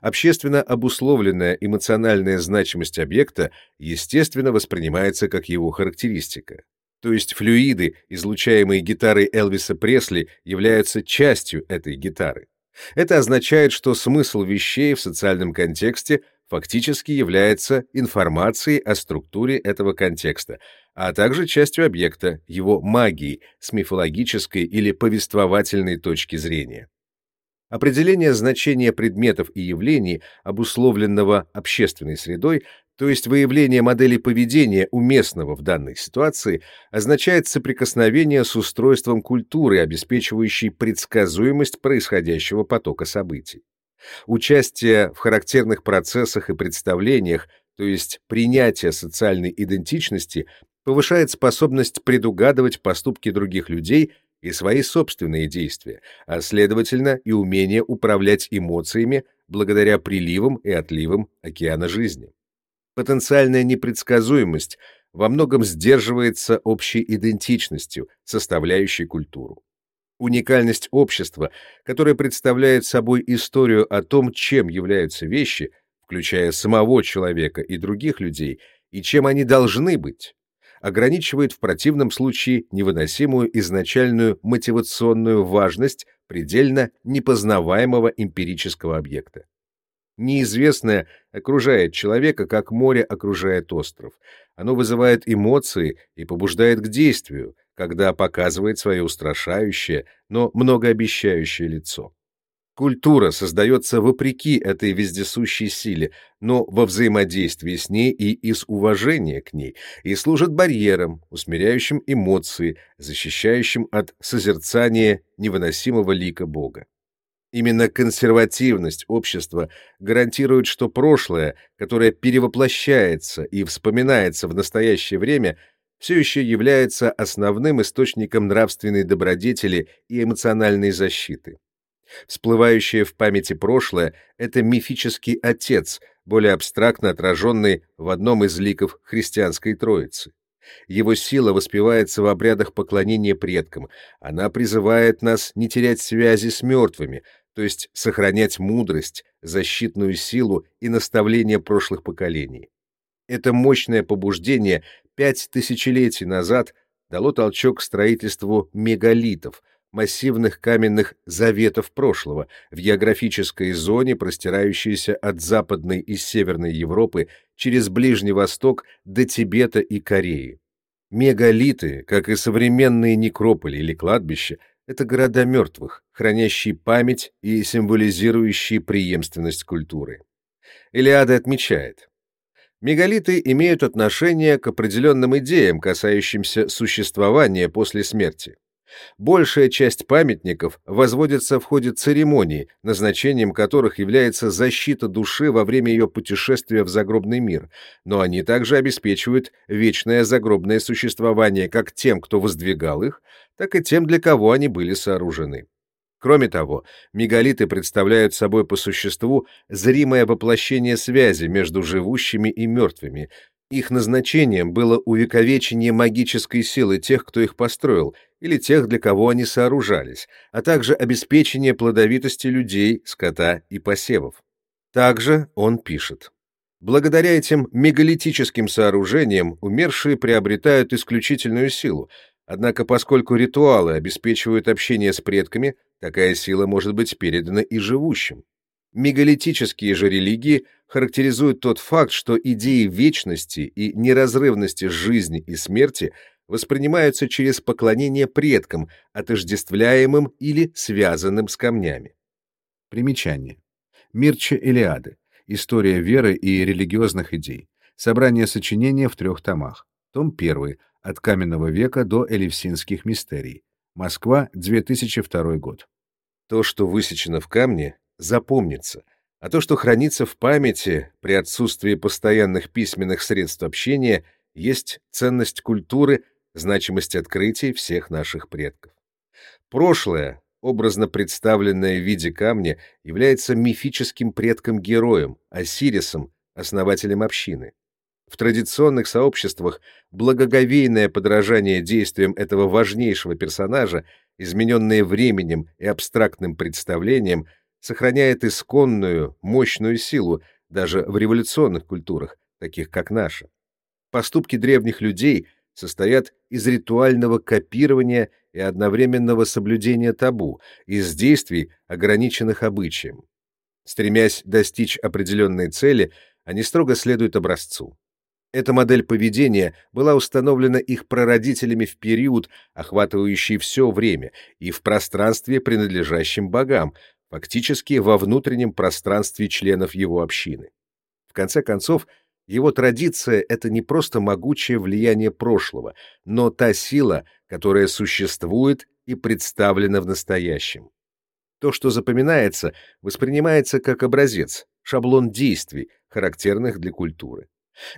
Speaker 1: Общественно обусловленная эмоциональная значимость объекта естественно воспринимается как его характеристика. То есть флюиды, излучаемые гитарой Элвиса Пресли, являются частью этой гитары. Это означает, что смысл вещей в социальном контексте фактически является информацией о структуре этого контекста, а также частью объекта, его магии, с мифологической или повествовательной точки зрения. Определение значения предметов и явлений, обусловленного общественной средой, то есть выявление модели поведения уместного в данной ситуации, означает соприкосновение с устройством культуры, обеспечивающей предсказуемость происходящего потока событий. Участие в характерных процессах и представлениях, то есть принятие социальной идентичности, повышает способность предугадывать поступки других людей и свои собственные действия, а следовательно и умение управлять эмоциями благодаря приливам и отливам океана жизни. Потенциальная непредсказуемость во многом сдерживается общей идентичностью, составляющей культуру. Уникальность общества, которое представляет собой историю о том, чем являются вещи, включая самого человека и других людей, и чем они должны быть, ограничивает в противном случае невыносимую изначальную мотивационную важность предельно непознаваемого эмпирического объекта. Неизвестное окружает человека, как море окружает остров. Оно вызывает эмоции и побуждает к действию, когда показывает свое устрашающее, но многообещающее лицо. Культура создается вопреки этой вездесущей силе, но во взаимодействии с ней и из уважения к ней, и служит барьером, усмиряющим эмоции, защищающим от созерцания невыносимого лика Бога. Именно консервативность общества гарантирует, что прошлое, которое перевоплощается и вспоминается в настоящее время, все еще является основным источником нравственной добродетели и эмоциональной защиты. Всплывающее в памяти прошлое — это мифический отец, более абстрактно отраженный в одном из ликов христианской Троицы. Его сила воспевается в обрядах поклонения предкам, она призывает нас не терять связи с мертвыми, то есть сохранять мудрость, защитную силу и наставления прошлых поколений. Это мощное побуждение пять тысячелетий назад дало толчок к строительству мегалитов — массивных каменных заветов прошлого в географической зоне, простирающейся от Западной и Северной Европы через Ближний Восток до Тибета и Кореи. Мегалиты, как и современные некрополи или кладбища, это города мертвых, хранящие память и символизирующие преемственность культуры. Илиада отмечает, Мегалиты имеют отношение к определенным идеям, касающимся существования после смерти. Большая часть памятников возводится в ходе церемоний, назначением которых является защита души во время ее путешествия в загробный мир, но они также обеспечивают вечное загробное существование как тем, кто воздвигал их, так и тем, для кого они были сооружены. Кроме того, мегалиты представляют собой по существу зримое воплощение связи между живущими и мертвыми, Их назначением было увековечение магической силы тех, кто их построил, или тех, для кого они сооружались, а также обеспечение плодовитости людей, скота и посевов. Также он пишет. Благодаря этим мегалитическим сооружениям умершие приобретают исключительную силу, однако поскольку ритуалы обеспечивают общение с предками, такая сила может быть передана и живущим. Мегалитические же религии характеризуют тот факт, что идеи вечности и неразрывности жизни и смерти воспринимаются через поклонение предкам, отождествляемым или связанным с камнями. Примечание. Мирча Илиады. История веры и религиозных идей. Собрание сочинения в трех томах. Том 1. От каменного века до элевсинских мистерий. Москва, 2002 год. То, что высечено в камне, запомнится, а то, что хранится в памяти при отсутствии постоянных письменных средств общения, есть ценность культуры, значимость открытий всех наших предков. Прошлое, образно представленное в виде камня, является мифическим предком-героем, Осирисом, основателем общины. В традиционных сообществах благоговейное подражание действиям этого важнейшего персонажа, измененное временем и абстрактным представлением, сохраняет исконную, мощную силу даже в революционных культурах, таких как наша. Поступки древних людей состоят из ритуального копирования и одновременного соблюдения табу, из действий, ограниченных обычаем. Стремясь достичь определенной цели, они строго следуют образцу. Эта модель поведения была установлена их прародителями в период, охватывающий все время, и в пространстве, принадлежащем богам, фактически во внутреннем пространстве членов его общины. В конце концов, его традиция — это не просто могучее влияние прошлого, но та сила, которая существует и представлена в настоящем. То, что запоминается, воспринимается как образец, шаблон действий, характерных для культуры.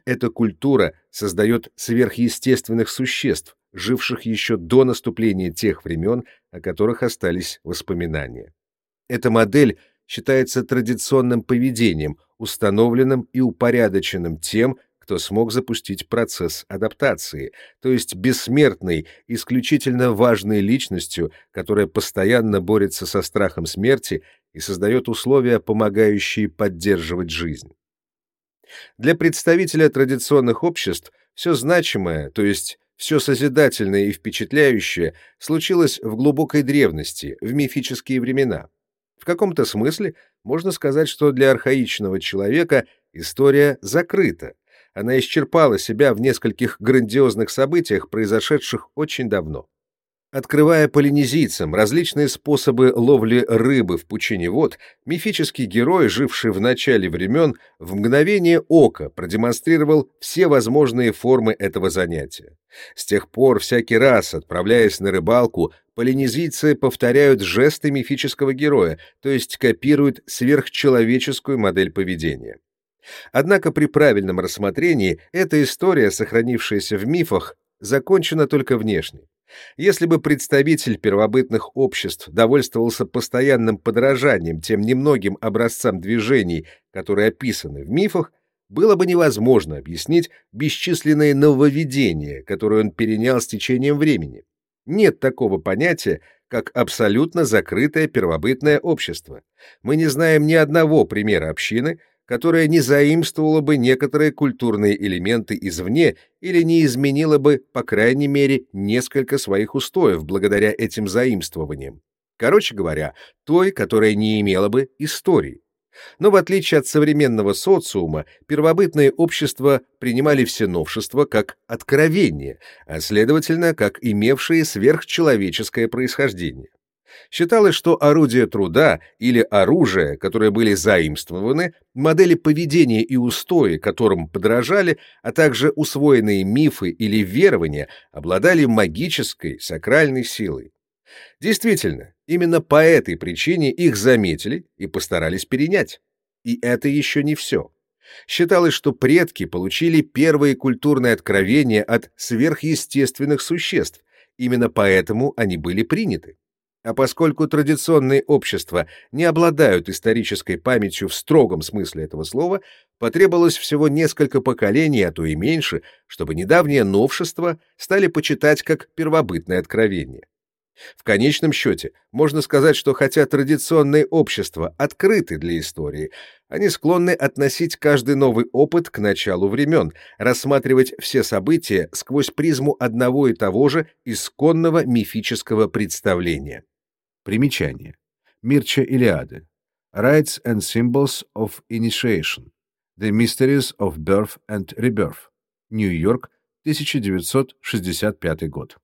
Speaker 1: Эта культура создает сверхъестественных существ, живших еще до наступления тех времен, о которых остались воспоминания. Эта модель считается традиционным поведением, установленным и упорядоченным тем, кто смог запустить процесс адаптации, то есть бессмертной, исключительно важной личностью, которая постоянно борется со страхом смерти и создает условия, помогающие поддерживать жизнь. Для представителя традиционных обществ все значимое, то есть все созидательное и впечатляющее, случилось в глубокой древности, в мифические времена. В каком-то смысле можно сказать, что для архаичного человека история закрыта. Она исчерпала себя в нескольких грандиозных событиях, произошедших очень давно. Открывая полинезийцам различные способы ловли рыбы в пучине вод, мифический герой, живший в начале времен, в мгновение ока продемонстрировал все возможные формы этого занятия. С тех пор, всякий раз, отправляясь на рыбалку, полинезийцы повторяют жесты мифического героя, то есть копируют сверхчеловеческую модель поведения. Однако при правильном рассмотрении эта история, сохранившаяся в мифах, закончена только внешне. Если бы представитель первобытных обществ довольствовался постоянным подражанием тем немногим образцам движений, которые описаны в мифах, было бы невозможно объяснить бесчисленные нововведения, которые он перенял с течением времени. Нет такого понятия, как абсолютно закрытое первобытное общество. Мы не знаем ни одного примера общины, которая не заимствовала бы некоторые культурные элементы извне или не изменила бы, по крайней мере, несколько своих устоев благодаря этим заимствованиям. Короче говоря, той, которая не имела бы истории. Но в отличие от современного социума, первобытные общества принимали все новшества как откровение, а следовательно, как имевшие сверхчеловеческое происхождение. Считалось, что орудия труда или оружие, которые были заимствованы, модели поведения и устои, которым подражали, а также усвоенные мифы или верования, обладали магической, сакральной силой. Действительно, именно по этой причине их заметили и постарались перенять. И это еще не все. Считалось, что предки получили первые культурные откровения от сверхъестественных существ, именно поэтому они были приняты. А поскольку традиционные общества не обладают исторической памятью в строгом смысле этого слова, потребовалось всего несколько поколений, а то и меньше, чтобы недавние новшества стали почитать как первобытное откровение. В конечном счете, можно сказать, что хотя традиционные общества открыты для истории, они склонны относить каждый новый опыт к началу времен, рассматривать все события сквозь призму одного и того же исконного мифического представления. Примечание. Мирча Илиады. Rites and Symbols of Initiation. The Mysteries of Birth and Rebirth. Нью-Йорк, 1965 год.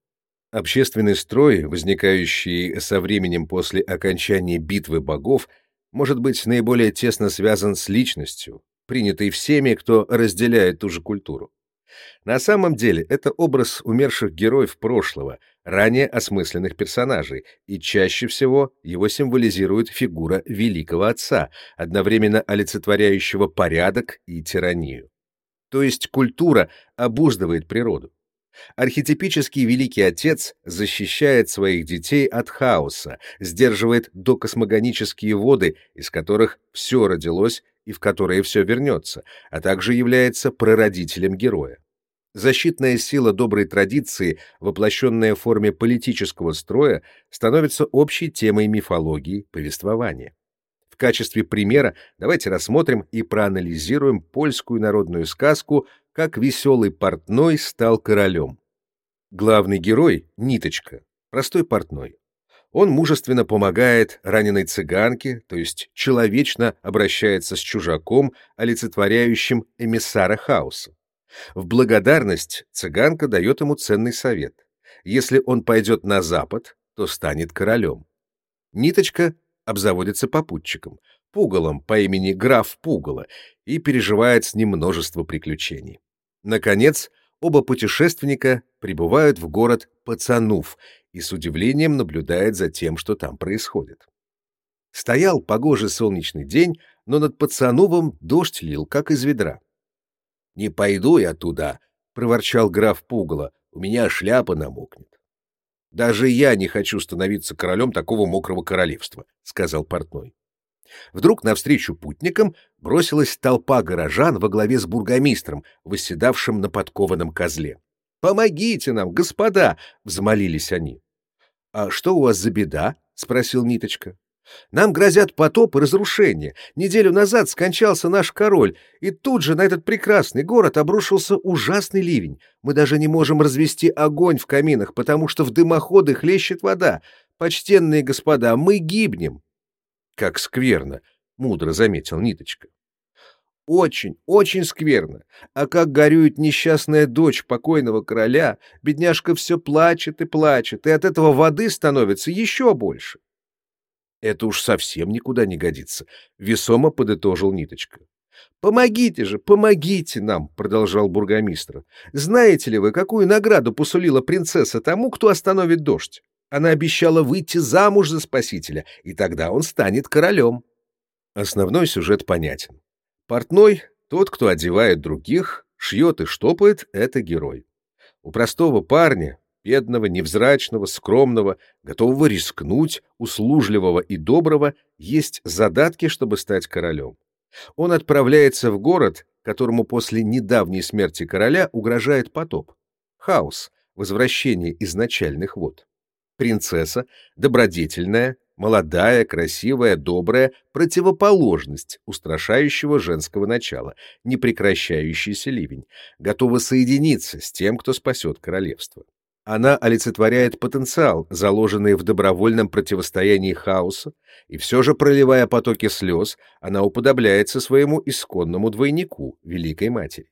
Speaker 1: Общественный строй, возникающий со временем после окончания битвы богов, может быть наиболее тесно связан с личностью, принятой всеми, кто разделяет ту же культуру. На самом деле это образ умерших героев прошлого, ранее осмысленных персонажей, и чаще всего его символизирует фигура великого отца, одновременно олицетворяющего порядок и тиранию. То есть культура обуздывает природу. Архетипический Великий Отец защищает своих детей от хаоса, сдерживает докосмогонические воды, из которых все родилось и в которые все вернется, а также является прародителем героя. Защитная сила доброй традиции, воплощенная в форме политического строя, становится общей темой мифологии повествования. В качестве примера давайте рассмотрим и проанализируем польскую народную сказку как веселый портной стал королем. Главный герой — Ниточка, простой портной. Он мужественно помогает раненой цыганке, то есть человечно обращается с чужаком, олицетворяющим эмиссара хаоса. В благодарность цыганка дает ему ценный совет. Если он пойдет на запад, то станет королем. Ниточка обзаводится попутчиком, пугалом по имени граф Пугало, и переживает с ним множество приключений. Наконец, оба путешественника прибывают в город Пацанув и с удивлением наблюдают за тем, что там происходит. Стоял погожий солнечный день, но над Пацанувом дождь лил, как из ведра. — Не пойду я туда, — проворчал граф Пугало, — у меня шляпа намокнет. — Даже я не хочу становиться королем такого мокрого королевства, — сказал портной. Вдруг навстречу путникам бросилась толпа горожан во главе с бургомистром, восседавшим на подкованном козле. «Помогите нам, господа!» — взмолились они. «А что у вас за беда?» — спросил Ниточка. «Нам грозят потоп и разрушение. Неделю назад скончался наш король, и тут же на этот прекрасный город обрушился ужасный ливень. Мы даже не можем развести огонь в каминах, потому что в дымоходы хлещет вода. Почтенные господа, мы гибнем!» Как скверно, мудро заметил Ниточка. Очень, очень скверно. А как горюет несчастная дочь покойного короля, бедняжка все плачет и плачет, и от этого воды становится еще больше. Это уж совсем никуда не годится, весомо подытожил Ниточка. «Помогите же, помогите нам!» — продолжал бургомистр. «Знаете ли вы, какую награду посулила принцесса тому, кто остановит дождь?» Она обещала выйти замуж за спасителя, и тогда он станет королем. Основной сюжет понятен. Портной, тот, кто одевает других, шьет и штопает, — это герой. У простого парня, бедного, невзрачного, скромного, готового рискнуть, услужливого и доброго, есть задатки, чтобы стать королем. Он отправляется в город, которому после недавней смерти короля угрожает потоп. Хаос, возвращение изначальных вод. Принцесса, добродетельная, молодая, красивая, добрая, противоположность устрашающего женского начала, непрекращающийся ливень, готова соединиться с тем, кто спасет королевство. Она олицетворяет потенциал, заложенный в добровольном противостоянии хаоса, и все же, проливая потоки слез, она уподобляется своему исконному двойнику, Великой Матери.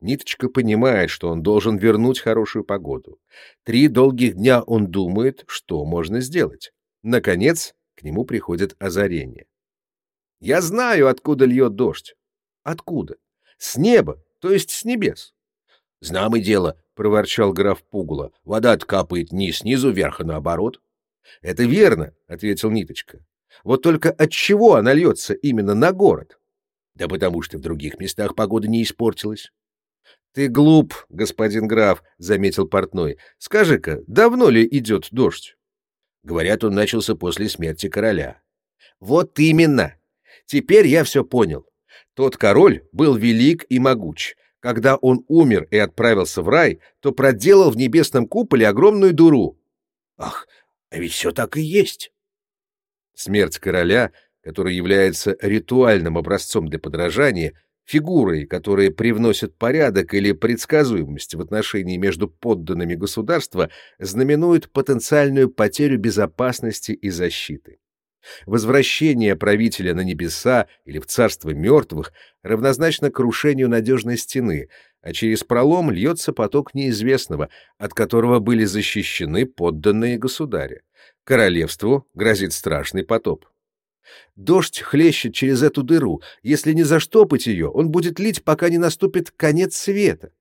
Speaker 1: Ниточка понимает, что он должен вернуть хорошую погоду. Три долгих дня он думает, что можно сделать. Наконец, к нему приходит озарение. «Я знаю, откуда льет дождь». «Откуда?» «С неба, то есть с небес». «Знам и дело», — проворчал граф Пугула. «Вода капает не снизу вверх, а наоборот». «Это верно», — ответил Ниточка. «Вот только от чего она льется именно на город?» «Да потому что в других местах погода не испортилась». Ты глуп, господин граф, заметил портной. Скажи-ка, давно ли идет дождь?
Speaker 2: Говорят, он начался после смерти короля. Вот именно. Теперь я все понял. Тот король был велик и могуч. Когда он умер и отправился в рай, то проделал в небесном куполе огромную дуру. Ах, а ведь все так и есть.
Speaker 1: Смерть короля, который является ритуальным образцом для подражания, фигурой, которые привносят порядок или предсказуемость в отношении между подданными государства, знаменует потенциальную потерю безопасности и защиты. Возвращение правителя на небеса или в царство мертвых равнозначно крушению надежной стены, а через пролом льется поток неизвестного, от которого были защищены подданные государя. Королевству грозит страшный потоп. Дождь хлещет через эту дыру. Если не заштопать ее, он будет лить, пока не наступит конец света.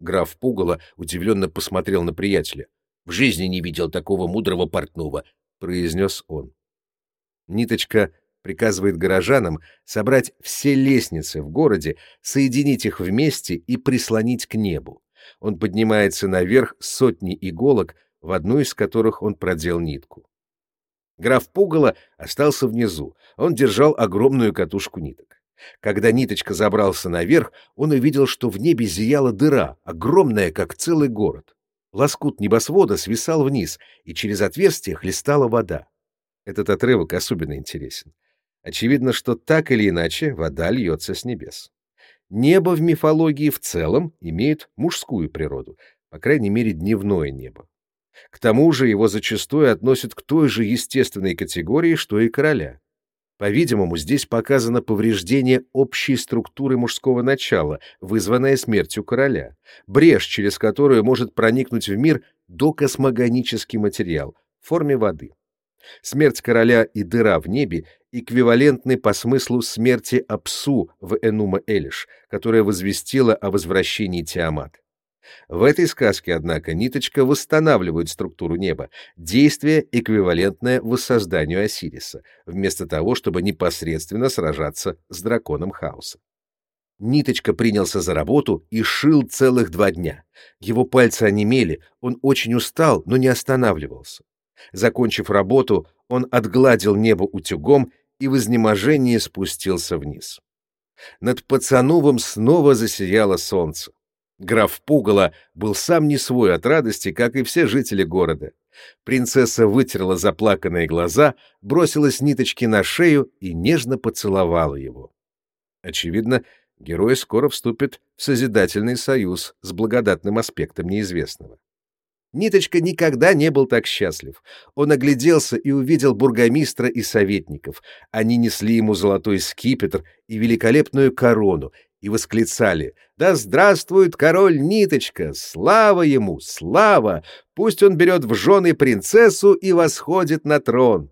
Speaker 1: Граф Пугало удивленно посмотрел на приятеля. — В жизни не видел такого мудрого портного, — произнес он. Ниточка приказывает горожанам собрать все лестницы в городе, соединить их вместе и прислонить к небу. Он поднимается наверх сотни иголок, в одну из которых он продел нитку. Граф Пугало остался внизу. Он держал огромную катушку ниток. Когда ниточка забрался наверх, он увидел, что в небе зияла дыра, огромная, как целый город. Лоскут небосвода свисал вниз, и через отверстие хлестала вода. Этот отрывок особенно интересен. Очевидно, что так или иначе вода льется с небес. Небо в мифологии в целом имеет мужскую природу, по крайней мере, дневное небо. К тому же его зачастую относят к той же естественной категории, что и короля. По-видимому, здесь показано повреждение общей структуры мужского начала, вызванное смертью короля, брешь, через которую может проникнуть в мир докосмогонический материал в форме воды. Смерть короля и дыра в небе эквивалентны по смыслу смерти Апсу в Энума Элиш, которая возвестила о возвращении Тиамат. В этой сказке, однако, ниточка восстанавливает структуру неба, действие, эквивалентное воссозданию Осириса, вместо того, чтобы непосредственно сражаться с драконом хаоса. Ниточка принялся за работу и шил целых два дня. Его пальцы онемели, он очень устал, но не останавливался. Закончив работу, он отгладил небо утюгом и в изнеможении спустился вниз. Над Пацановым снова засияло солнце. Граф Пугало был сам не свой от радости, как и все жители города. Принцесса вытерла заплаканные глаза, бросилась ниточки на шею и нежно поцеловала его. Очевидно, герой скоро вступит в созидательный союз с благодатным аспектом неизвестного. Ниточка никогда не был так счастлив. Он огляделся и увидел бургомистра и советников. Они несли ему золотой скипетр и великолепную корону, и восклицали «Да здравствует король Ниточка! Слава ему! Слава! Пусть он берет в жены принцессу и восходит на трон!»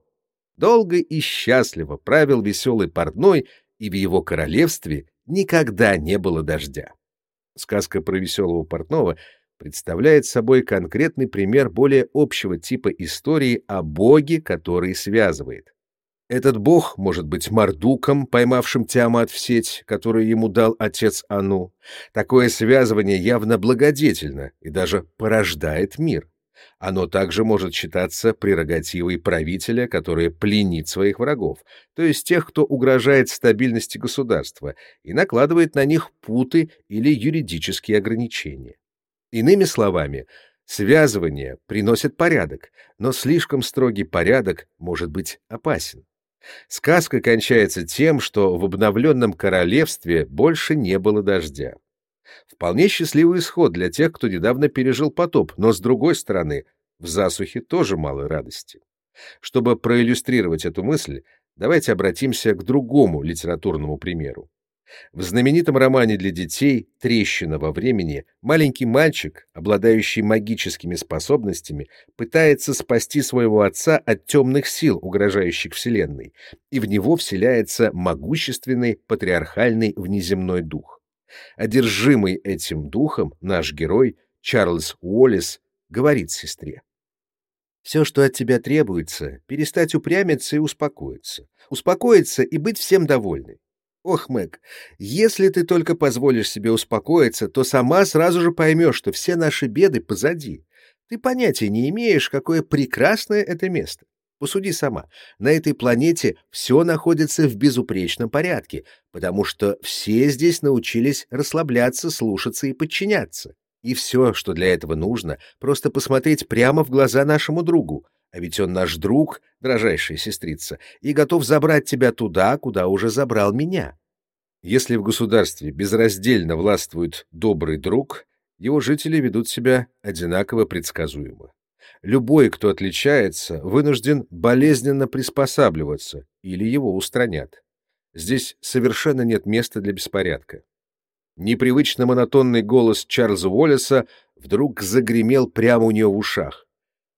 Speaker 1: Долго и счастливо правил веселый портной, и в его королевстве никогда не было дождя. Сказка про веселого портного представляет собой конкретный пример более общего типа истории о боге, который связывает. Этот бог может быть Мардуком, поймавшим Тиамат в сеть, которую ему дал отец Ану. Такое связывание явно благодетельно и даже порождает мир. Оно также может считаться прерогативой правителя, который пленит своих врагов, то есть тех, кто угрожает стабильности государства, и накладывает на них путы или юридические ограничения. Иными словами, связывание приносит порядок, но слишком строгий порядок может быть опасен. Сказка кончается тем, что в обновленном королевстве больше не было дождя. Вполне счастливый исход для тех, кто недавно пережил потоп, но, с другой стороны, в засухе тоже мало радости. Чтобы проиллюстрировать эту мысль, давайте обратимся к другому литературному примеру. В знаменитом романе для детей «Трещина во времени» маленький мальчик, обладающий магическими способностями, пытается спасти своего отца от темных сил, угрожающих Вселенной, и в него вселяется могущественный патриархальный внеземной дух. Одержимый этим духом наш герой Чарльз Уоллес говорит сестре. «Все, что от тебя требуется, перестать упрямиться и успокоиться. Успокоиться и быть всем довольной. Ох, Мэг, если ты только позволишь себе успокоиться, то сама сразу же поймешь, что все наши беды позади.
Speaker 2: Ты понятия не имеешь, какое прекрасное это место. Посуди сама. На этой планете все находится в безупречном порядке, потому что все здесь научились расслабляться, слушаться и подчиняться. И все, что для этого нужно, просто посмотреть прямо в глаза нашему другу. А ведь он наш друг, дрожайшая сестрица, и готов забрать тебя туда, куда уже забрал меня.
Speaker 1: Если в государстве безраздельно властвует добрый друг, его жители ведут себя одинаково предсказуемо. Любой, кто отличается, вынужден болезненно приспосабливаться или его устранят. Здесь совершенно нет места для беспорядка. Непривычно монотонный голос Чарльза Уоллеса вдруг загремел прямо у нее в ушах.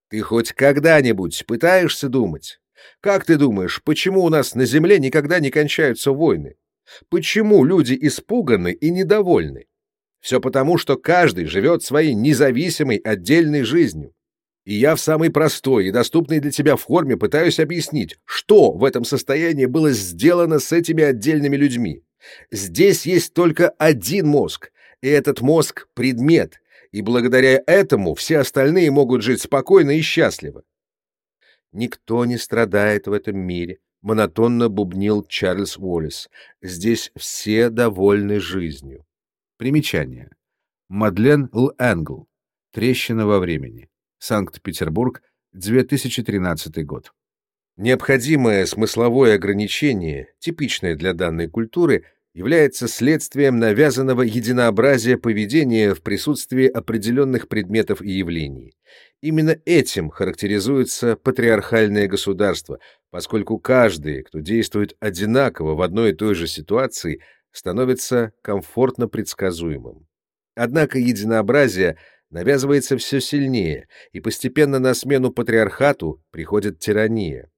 Speaker 1: «Ты хоть когда-нибудь пытаешься думать? Как ты думаешь, почему у нас на Земле никогда не кончаются войны? Почему люди испуганы и недовольны? Все потому, что каждый живет своей независимой отдельной жизнью. И я в самой простой и доступной для тебя форме пытаюсь объяснить, что в этом состоянии было сделано с этими отдельными людьми. Здесь есть только один мозг, и этот мозг — предмет, и благодаря этому все остальные могут жить спокойно и счастливо. Никто не страдает в этом мире, — монотонно бубнил Чарльз Уоллес. Здесь все довольны жизнью. Примечание. Мадлен Л. Энгл. Трещина во времени. Санкт-Петербург, 2013 год. Необходимое смысловое ограничение, типичное для данной культуры, является следствием навязанного единообразия поведения в присутствии определенных предметов и явлений. Именно этим характеризуется патриархальное государство, поскольку каждый, кто действует одинаково в одной и той же ситуации, становится комфортно предсказуемым. Однако единообразие навязывается все сильнее, и постепенно на смену патриархату приходит тирания.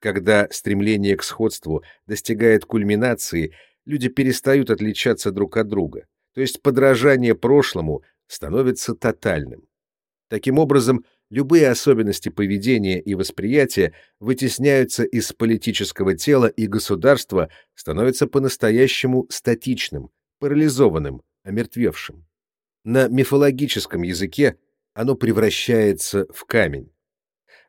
Speaker 1: Когда стремление к сходству достигает кульминации, люди перестают отличаться друг от друга, то есть подражание прошлому становится тотальным. Таким образом, любые особенности поведения и восприятия вытесняются из политического тела и государства, становятся по-настоящему статичным, парализованным, омертвевшим. На мифологическом языке оно превращается в камень.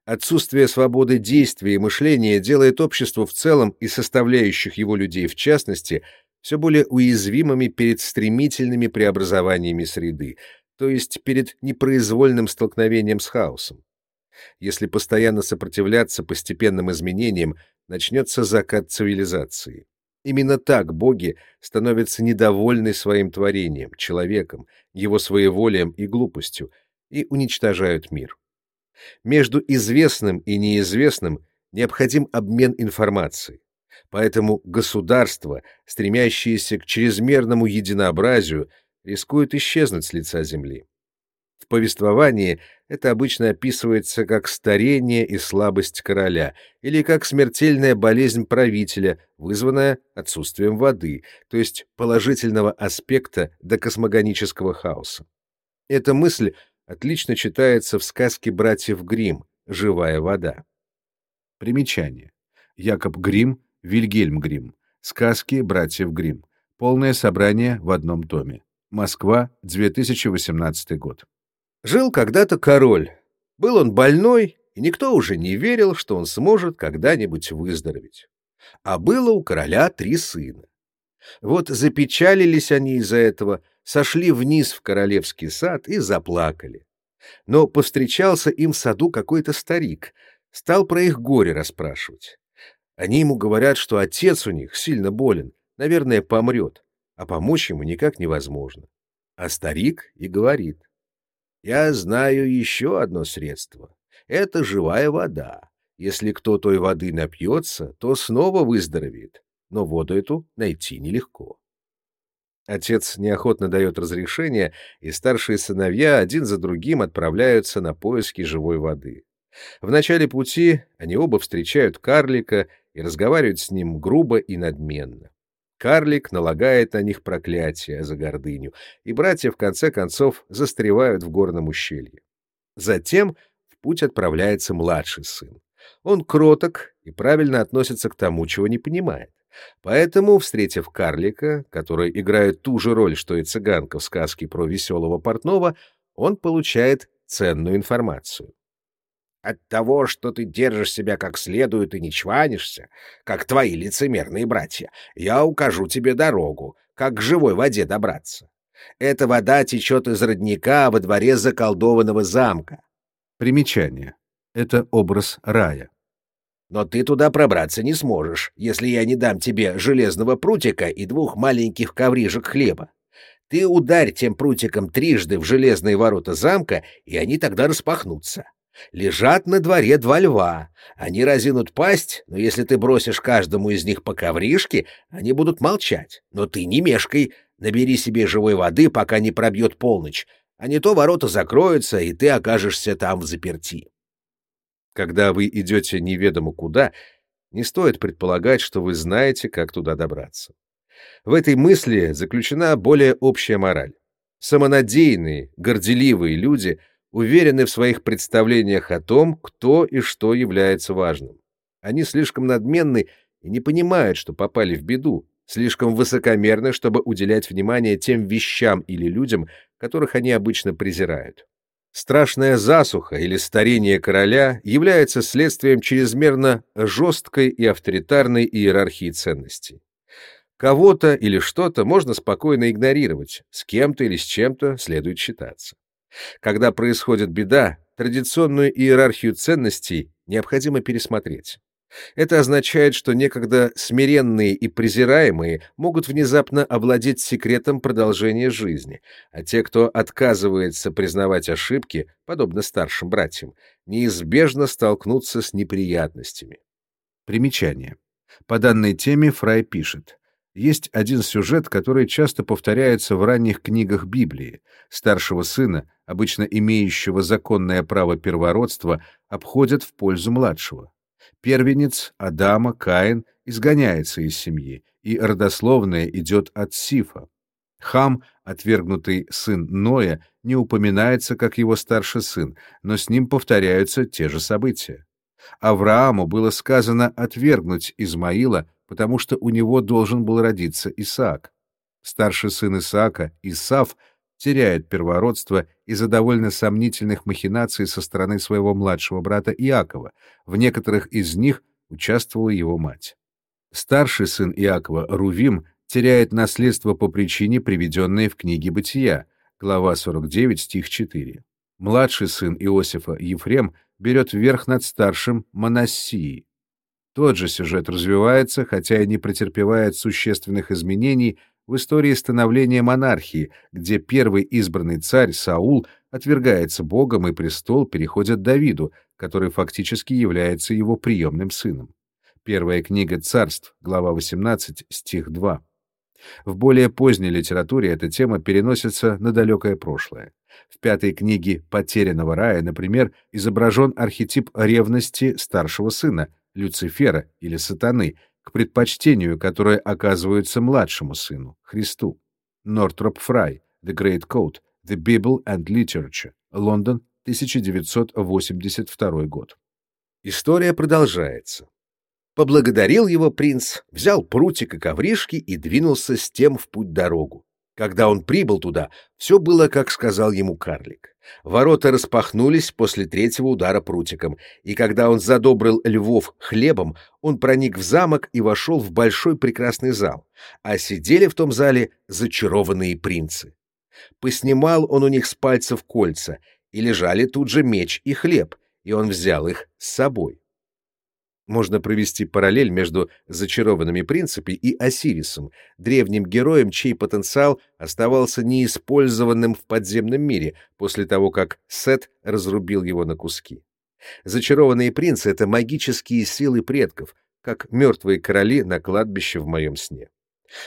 Speaker 1: Отсутствие свободы действия и мышления делает общество в целом и составляющих его людей в частности все более уязвимыми перед стремительными преобразованиями среды, то есть перед непроизвольным столкновением с хаосом. Если постоянно сопротивляться постепенным изменениям, начнется закат цивилизации. Именно так боги становятся недовольны своим творением, человеком, его своеволием и глупостью, и уничтожают мир. Между известным и неизвестным необходим обмен информацией. Поэтому государства, стремящиеся к чрезмерному единообразию, рискуют исчезнуть с лица земли. В повествовании это обычно описывается как старение и слабость короля или как смертельная болезнь правителя, вызванная отсутствием воды, то есть положительного аспекта до космогонического хаоса. Эта мысль отлично читается в сказке братьев Гримм «Живая вода». Примечание. Якоб Грим, Вильгельм Грим. Сказки братьев Грим. Полное собрание в одном томе. Москва, 2018 год. Жил когда-то король. Был он больной, и никто уже не верил, что он сможет когда-нибудь выздороветь. А было у короля три сына. Вот запечалились они из-за этого, сошли вниз в королевский сад и заплакали. Но повстречался им в саду какой-то старик, стал про их горе расспрашивать. Они ему говорят, что отец у них сильно болен, наверное, помрет, а помочь ему никак невозможно. А старик и говорит, «Я знаю еще одно средство. Это живая вода. Если кто той воды напьется, то снова выздоровеет, но воду эту найти нелегко». Отец неохотно дает разрешение, и старшие сыновья один за другим отправляются на поиски живой воды. В начале пути они оба встречают карлика и разговаривают с ним грубо и надменно. Карлик налагает на них проклятие за гордыню, и братья в конце концов застревают в горном ущелье. Затем в путь отправляется младший сын. Он кроток и правильно относится к тому, чего не понимает. Поэтому, встретив карлика, который играет ту же роль, что и цыганка в сказке про веселого портного, он получает
Speaker 2: ценную информацию. От того, что ты держишь себя как следует и не чванишься, как твои лицемерные братья, я укажу тебе дорогу, как к живой воде добраться. Эта вода течет из родника во дворе заколдованного замка.
Speaker 1: Примечание. Это образ рая.
Speaker 2: Но ты туда пробраться не сможешь, если я не дам тебе железного прутика и двух маленьких коврижек хлеба. Ты ударь тем прутиком трижды в железные ворота замка, и они тогда распахнутся. Лежат на дворе два льва. Они разинут пасть, но если ты бросишь каждому из них по ковришке, они будут молчать. Но ты не мешкай, набери себе живой воды, пока не пробьет полночь, а не то ворота закроются, и ты окажешься там в заперти.
Speaker 1: Когда вы идете неведомо куда, не стоит предполагать, что вы знаете, как туда добраться. В этой мысли заключена более общая мораль. Самонадеянные, горделивые люди уверены в своих представлениях о том, кто и что является важным. Они слишком надменны и не понимают, что попали в беду, слишком высокомерны, чтобы уделять внимание тем вещам или людям, которых они обычно презирают. Страшная засуха или старение короля является следствием чрезмерно жесткой и авторитарной иерархии ценностей. Кого-то или что-то можно спокойно игнорировать, с кем-то или с чем-то следует считаться. Когда происходит беда, традиционную иерархию ценностей необходимо пересмотреть. Это означает, что некогда смиренные и презираемые могут внезапно овладеть секретом продолжения жизни, а те, кто отказывается признавать ошибки, подобно старшим братьям, неизбежно столкнутся с неприятностями. Примечание. По данной теме Фрай пишет. Есть один сюжет, который часто повторяется в ранних книгах Библии. Старшего сына, обычно имеющего законное право первородства, обходят в пользу младшего. Первенец Адама, Каин, изгоняется из семьи, и родословное идет от Сифа. Хам, отвергнутый сын Ноя, не упоминается как его старший сын, но с ним повторяются те же события. Аврааму было сказано отвергнуть Измаила, потому что у него должен был родиться Исаак. Старший сын Исаака, Исав, теряет первородство из-за довольно сомнительных махинаций со стороны своего младшего брата Иакова, в некоторых из них участвовала его мать. Старший сын Иакова, Рувим, теряет наследство по причине, приведенной в книге «Бытия», глава 49, стих 4. Младший сын Иосифа, Ефрем, берет верх над старшим Манассией. Тот же сюжет развивается, хотя и не претерпевает существенных изменений в истории становления монархии, где первый избранный царь Саул отвергается Богом и престол переходит Давиду, который фактически является его приемным сыном. Первая книга «Царств», глава 18, стих 2. В более поздней литературе эта тема переносится на далекое прошлое. В пятой книге «Потерянного рая», например, изображен архетип ревности старшего сына, Люцифера или Сатаны, предпочтению, которое оказывается младшему сыну, Христу. Нортроп Фрай, The Great Code, The Bible and Literature, Лондон, 1982 год. История продолжается. Поблагодарил его принц, взял прутик и ковришки и двинулся с тем в путь-дорогу. Когда он прибыл туда, все было, как сказал ему карлик. Ворота распахнулись после третьего удара прутиком, и когда он задобрил львов хлебом, он проник в замок и вошел в большой прекрасный зал, а сидели в том зале зачарованные принцы. Поснимал он у них с пальцев кольца, и лежали тут же меч и хлеб, и он взял их с собой. Можно провести параллель между зачарованными принципами и Осирисом, древним героем, чей потенциал оставался неиспользованным в подземном мире после того, как Сет разрубил его на куски. Зачарованные принцы — это магические силы предков, как мертвые короли на кладбище в моем сне.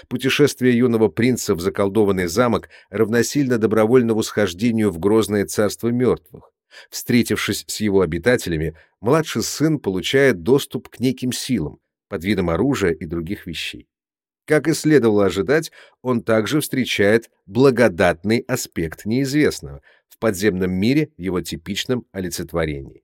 Speaker 1: Путешествие юного принца в заколдованный замок равносильно добровольному схождению в грозное царство мертвых. Встретившись с его обитателями, младший сын получает доступ к неким силам, под видом оружия и других вещей. Как и следовало ожидать, он также встречает благодатный аспект неизвестного в подземном мире в его типичном олицетворении.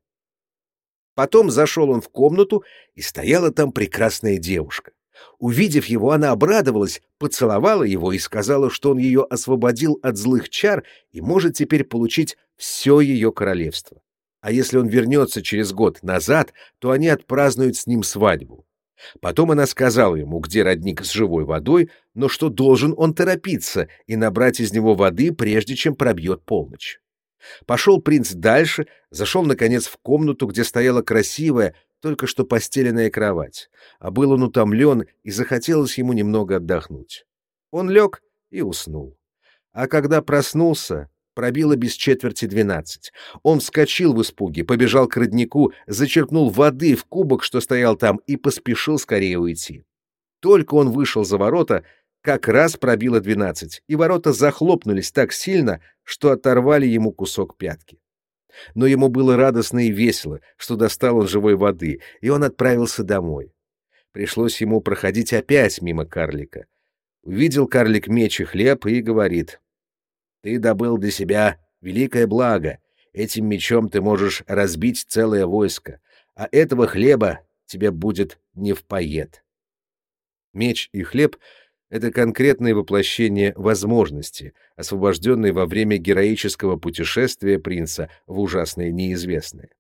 Speaker 1: Потом зашел он в комнату, и стояла там прекрасная девушка. Увидев его, она обрадовалась, поцеловала его и сказала, что он ее освободил от злых чар и может теперь получить
Speaker 2: все ее королевство. А если он вернется через год назад, то они отпразднуют с ним свадьбу. Потом она сказала ему, где родник с живой водой, но что должен он торопиться и набрать из него воды, прежде чем пробьет полночь. Пошел принц дальше, зашел, наконец, в комнату, где стояла красивая, только что постеленная кровать, а был он утомлен, и захотелось ему немного отдохнуть. Он лег и уснул. А когда проснулся, пробило без четверти двенадцать. Он вскочил в испуге, побежал к роднику, зачерпнул воды в кубок, что стоял там, и поспешил скорее уйти. Только он вышел за ворота, как раз пробило двенадцать, и ворота захлопнулись так сильно, что оторвали ему кусок пятки. Но ему было радостно и весело, что достал он живой воды, и он отправился домой. Пришлось ему проходить опять мимо карлика. Увидел карлик меч и хлеб и говорит, «Ты добыл для себя великое благо. Этим мечом ты можешь разбить целое войско, а этого хлеба тебе будет не в поед». Меч и хлеб — это конкретное воплощение возможности, освобожденной во время героического путешествия принца в ужасное неизвестное.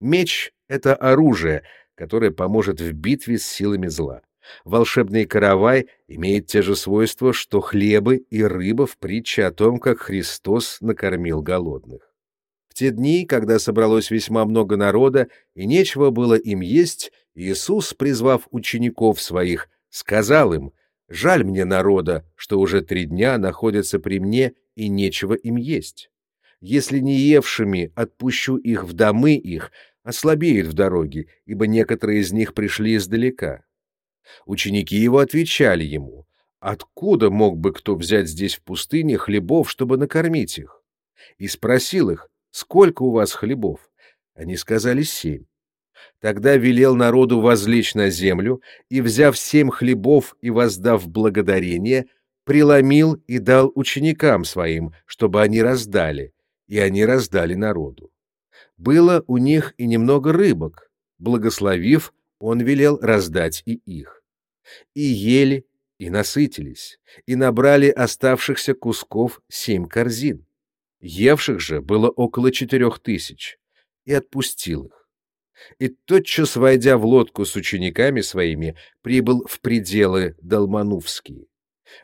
Speaker 2: Меч — это оружие, которое поможет в битве с силами зла. Волшебный каравай имеет те же свойства, что хлебы и рыба в притче о том, как Христос накормил голодных. В те дни, когда собралось весьма много народа и нечего было им есть, Иисус, призвав учеников своих, сказал им, «Жаль мне народа, что уже три дня находятся при мне и нечего им есть. Если не евшими отпущу их в домы их, ослабеют в дороге, ибо некоторые из них пришли издалека». Ученики его отвечали ему, откуда мог бы кто взять здесь в пустыне хлебов, чтобы накормить их? И спросил их, сколько у вас хлебов? Они сказали семь. Тогда велел народу возлечь на землю, и, взяв семь хлебов и воздав благодарение, преломил и дал ученикам своим, чтобы они раздали, и они раздали народу. Было у них и немного рыбок. Благословив, он велел раздать и их. И ели, и насытились, и набрали оставшихся кусков семь корзин. Евших же было около четырех тысяч, и отпустил их. И тотчас, войдя в лодку с учениками своими, прибыл в пределы Долманувские.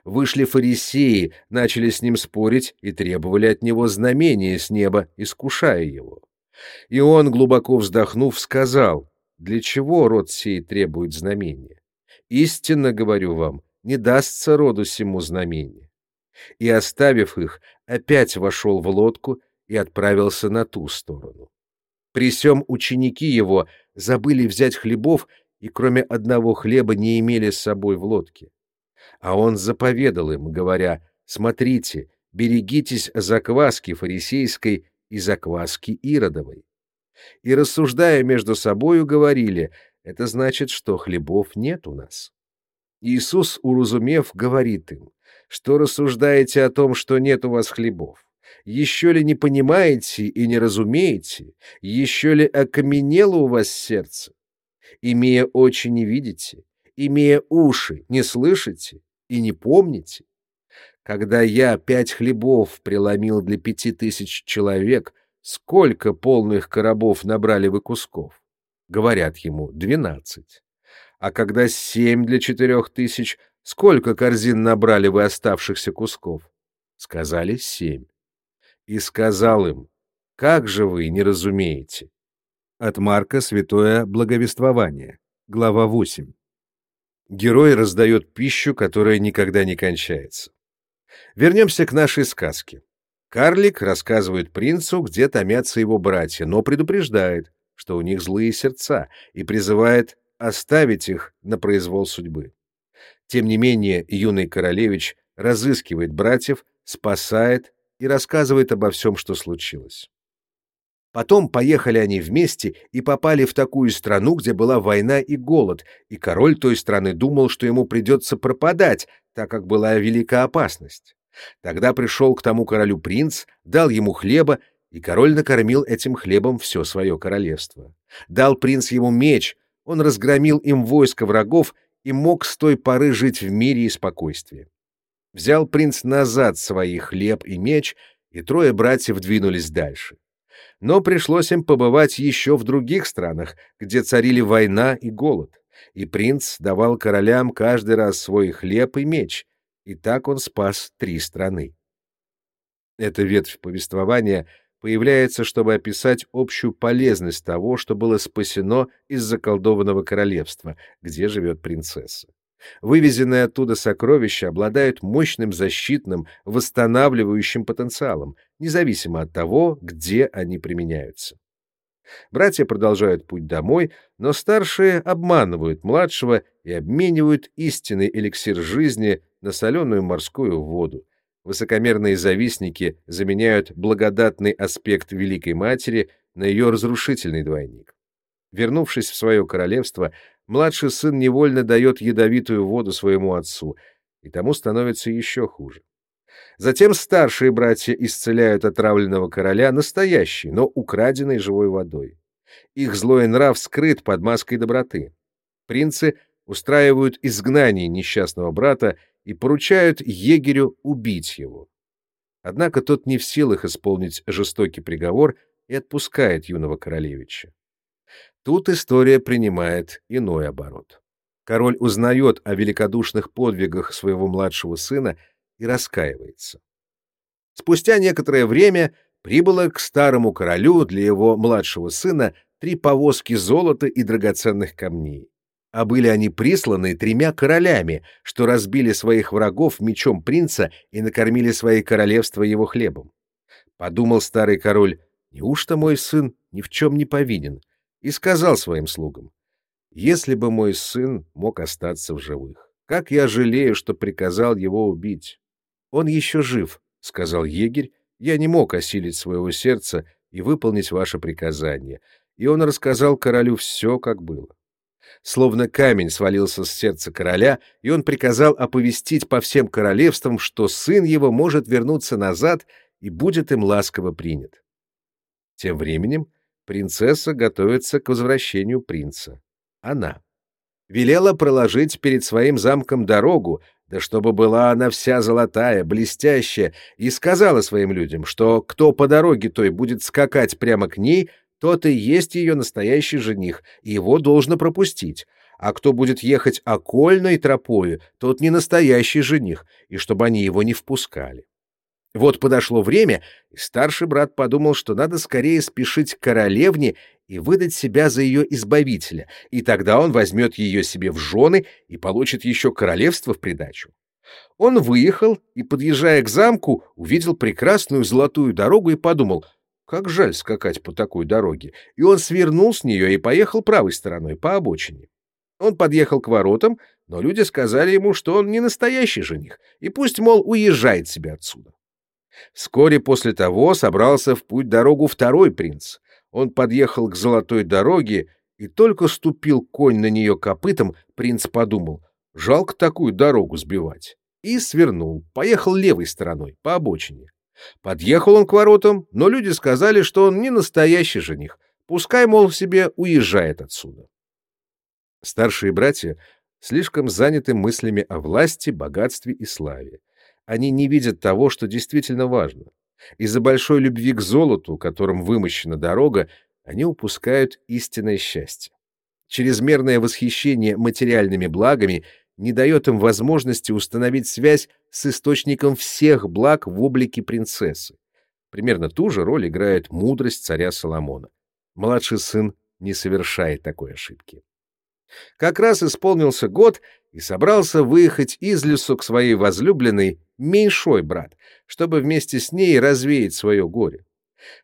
Speaker 2: Вышли фарисеи, начали с ним спорить и требовали от него знамения с неба, искушая его. И он, глубоко вздохнув, сказал, для чего род сей требует знамения? Истинно говорю вам, не дастся роду сему знамения. И, оставив их, опять вошел в лодку и отправился на ту сторону. При сём ученики его забыли взять хлебов и кроме одного хлеба не имели с собой в лодке. А он заповедал им, говоря, «Смотрите, берегитесь закваски фарисейской и закваски Иродовой» и, рассуждая между собою, говорили, это значит, что хлебов нет у нас. Иисус, уразумев, говорит им, что рассуждаете о том, что нет у вас хлебов. Еще ли не понимаете и не разумеете? Еще ли окаменело у вас сердце? Имея очи не видите, имея уши не слышите и не помните? Когда я пять хлебов преломил для пяти тысяч человек, Сколько полных коробов набрали вы кусков? Говорят ему, двенадцать. А когда семь для четырех тысяч, сколько корзин набрали вы оставшихся кусков? Сказали семь. И сказал им, как же вы не разумеете? От Марка Святое Благовествование, глава 8. Герой раздает пищу, которая никогда не кончается. Вернемся к нашей сказке. Карлик рассказывает принцу, где томятся его братья, но предупреждает, что у них злые сердца, и призывает оставить их на произвол судьбы. Тем не менее, юный королевич разыскивает братьев, спасает и рассказывает обо всем, что случилось. Потом поехали они вместе и попали в такую страну, где была война и голод, и король той страны думал, что ему придется пропадать, так как была велика опасность. Тогда пришел к тому королю принц, дал ему хлеба, и король накормил этим хлебом все свое королевство. Дал принц ему меч, он разгромил им войско врагов и мог с той поры жить в мире и спокойствии. Взял принц назад свои хлеб и меч, и трое братьев двинулись дальше. Но пришлось им побывать еще в других странах, где царили война и голод, и принц давал королям каждый раз свой хлеб и меч, и так он спас три страны. Эта ветвь повествования появляется, чтобы описать общую полезность того, что было спасено из заколдованного королевства, где живет принцесса. Вывезенные оттуда сокровища обладают мощным защитным, восстанавливающим потенциалом, независимо от того, где они применяются. Братья продолжают путь домой, но старшие обманывают младшего и обменивают истинный эликсир жизни на соленую морскую воду. Высокомерные завистники заменяют благодатный аспект Великой Матери на ее разрушительный двойник. Вернувшись в свое королевство, младший сын невольно дает ядовитую воду своему отцу, и тому становится еще хуже. Затем старшие братья исцеляют отравленного короля настоящей, но украденной живой водой. Их злой нрав скрыт под маской доброты. Принцы устраивают изгнание несчастного брата и поручают егерю убить его. Однако тот не в силах исполнить жестокий приговор и отпускает юного королевича. Тут история принимает иной оборот. Король узнает о великодушных подвигах своего младшего сына и раскаивается. Спустя некоторое время прибыло к старому королю для его младшего сына три повозки золота и драгоценных камней. А были они присланы тремя королями, что разбили своих врагов мечом принца и накормили свои королевства его хлебом. Подумал старый король, неужто мой сын ни в чем не повинен, и сказал своим слугам, если бы мой сын мог остаться в живых, как я жалею, что приказал его убить. Он еще жив, — сказал егерь, — я не мог осилить своего сердца и выполнить ваше приказание. И он рассказал королю все, как было. Словно камень свалился с сердца короля, и он приказал оповестить по всем королевствам, что сын его может вернуться назад и будет им ласково принят. Тем временем принцесса готовится к возвращению принца. Она велела проложить перед своим замком дорогу, да чтобы была она вся золотая, блестящая, и сказала своим людям, что кто по дороге той будет скакать прямо к ней, тот и есть ее настоящий жених, и его должно пропустить. А кто будет ехать окольной тропою, тот не настоящий жених, и чтобы они его не впускали. Вот подошло время, и старший брат подумал, что надо скорее спешить к королевне и выдать себя за ее избавителя, и тогда он возьмет ее себе в жены и получит еще королевство в придачу. Он выехал и, подъезжая к замку, увидел прекрасную золотую дорогу и подумал — как жаль скакать по такой дороге. И он свернул с нее и поехал правой стороной, по обочине. Он подъехал к воротам, но люди сказали ему, что он не настоящий жених, и пусть, мол, уезжает себе отсюда. Вскоре после того собрался в путь дорогу второй принц. Он подъехал к золотой дороге, и только ступил конь на нее копытом, принц подумал, жалко такую дорогу сбивать. И свернул, поехал левой стороной, по обочине. Подъехал он к воротам, но люди сказали, что он не настоящий жених. Пускай, мол, себе уезжает отсюда. Старшие братья слишком заняты мыслями о власти, богатстве и славе. Они не видят того, что действительно важно. Из-за большой любви к золоту, которым вымощена дорога, они упускают истинное счастье. Чрезмерное восхищение материальными благами не дает им возможности установить связь с источником всех благ в облике принцессы. Примерно ту же роль играет мудрость царя Соломона. Младший сын не совершает такой ошибки. Как раз исполнился год, и собрался выехать из лесу к своей возлюбленной меньшой брат, чтобы вместе с ней развеять свое горе.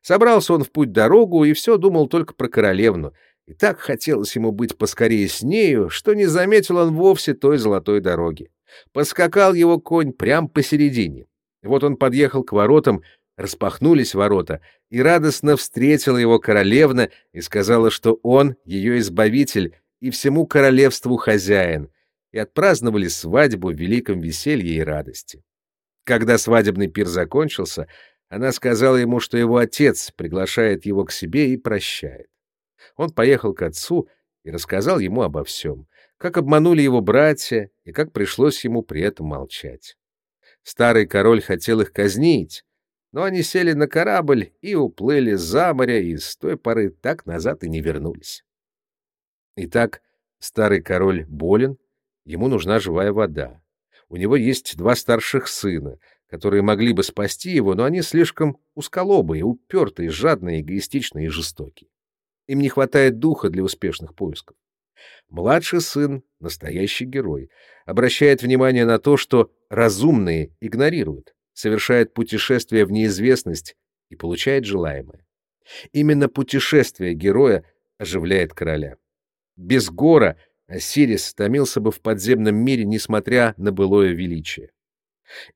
Speaker 2: Собрался он в путь дорогу и все думал только про королевну — и так хотелось ему быть поскорее с нею, что не заметил он вовсе той золотой дороги. Поскакал его конь прямо посередине. Вот он подъехал к воротам, распахнулись ворота, и радостно встретила его королевна и сказала, что он ее избавитель и всему королевству хозяин, и отпраздновали свадьбу в великом веселье и радости. Когда свадебный пир закончился, она сказала ему, что его отец приглашает его к себе и прощает. Он поехал к отцу и рассказал ему обо всем, как обманули его братья и как пришлось ему при этом молчать. Старый король хотел их казнить, но они сели на корабль и уплыли за море, и с той поры так назад и не вернулись. Итак, старый король болен, ему нужна живая вода. У него есть два старших сына, которые могли бы спасти его, но они слишком усколобые, упертые, жадные, эгоистичные и жестокие. Им не хватает духа для успешных поисков. Младший сын, настоящий герой, обращает внимание на то, что разумные игнорируют, совершает путешествие в неизвестность и получает желаемое. Именно путешествие героя оживляет короля. Без гора Осирис томился бы в подземном мире, несмотря на былое величие.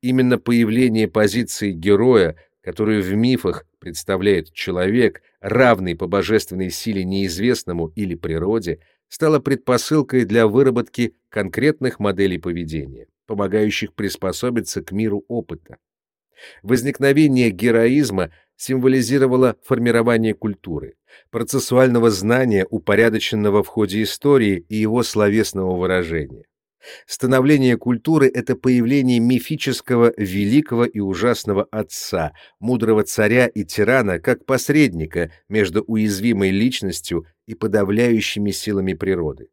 Speaker 2: Именно появление позиции героя, которую в мифах представляет человек, равный по божественной силе неизвестному или природе, стало предпосылкой для выработки конкретных моделей поведения, помогающих приспособиться к миру опыта. Возникновение героизма символизировало формирование культуры, процессуального знания, упорядоченного в ходе истории и его словесного выражения. Становление культуры — это появление мифического великого и ужасного отца, мудрого царя и тирана, как посредника между уязвимой личностью и подавляющими силами природы.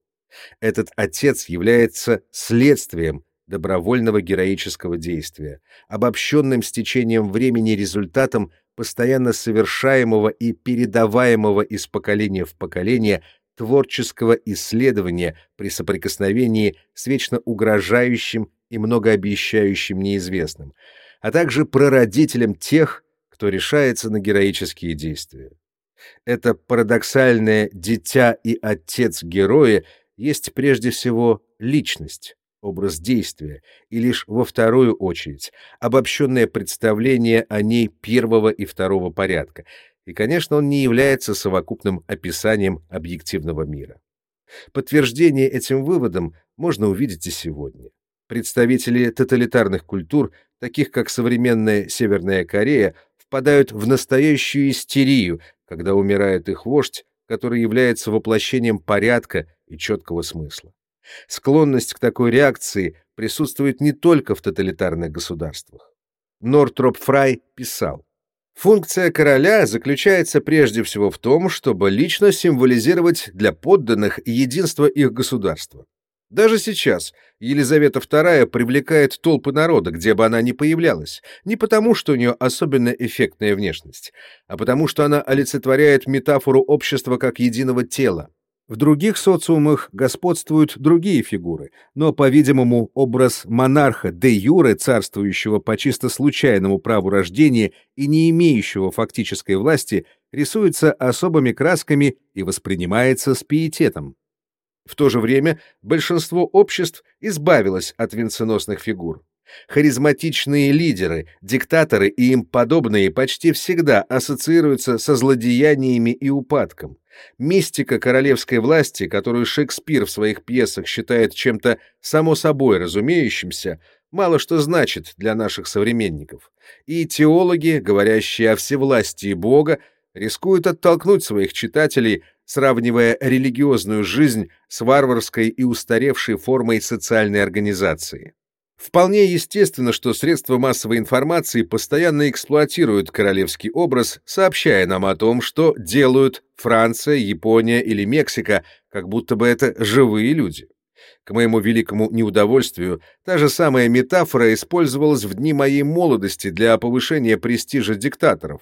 Speaker 2: Этот отец является следствием добровольного героического действия, обобщенным с течением времени результатом постоянно совершаемого и передаваемого из поколения в поколение творческого исследования при соприкосновении с вечно угрожающим и многообещающим неизвестным, а также прародителем тех, кто решается на героические действия. Это парадоксальное дитя и отец героя есть прежде всего личность, образ действия, и лишь во вторую очередь обобщенное представление о ней первого и второго порядка, и, конечно, он не является совокупным описанием объективного мира. Подтверждение этим выводам можно увидеть и сегодня. Представители тоталитарных культур, таких как современная Северная Корея, впадают в настоящую истерию, когда умирает их вождь, который является воплощением порядка и четкого смысла. Склонность к такой реакции присутствует не только в тоталитарных государствах. Нортроп Фрай писал, Функция короля заключается прежде всего в том, чтобы лично символизировать для подданных единство их государства. Даже сейчас Елизавета II привлекает толпы народа, где бы она ни появлялась, не потому, что у нее особенно эффектная внешность, а потому, что она олицетворяет метафору общества как единого тела, в других социумах господствуют другие фигуры, но, по-видимому, образ монарха де юре, царствующего по чисто случайному праву рождения и не имеющего фактической власти, рисуется особыми красками и воспринимается с пиететом. В то же время большинство обществ избавилось от венценосных фигур. Харизматичные лидеры, диктаторы и им подобные почти всегда ассоциируются со злодеяниями и упадком. Мистика королевской власти, которую Шекспир в своих пьесах считает чем-то само собой разумеющимся, мало что значит для наших современников. И теологи, говорящие о всевластии Бога, рискуют оттолкнуть своих читателей, сравнивая религиозную жизнь с варварской и устаревшей формой социальной организации. Вполне естественно, что средства массовой информации постоянно эксплуатируют королевский образ, сообщая нам о том, что делают Франция, Япония или Мексика, как будто бы это живые люди. К моему великому неудовольствию, та же самая метафора использовалась в дни моей молодости для повышения престижа диктаторов.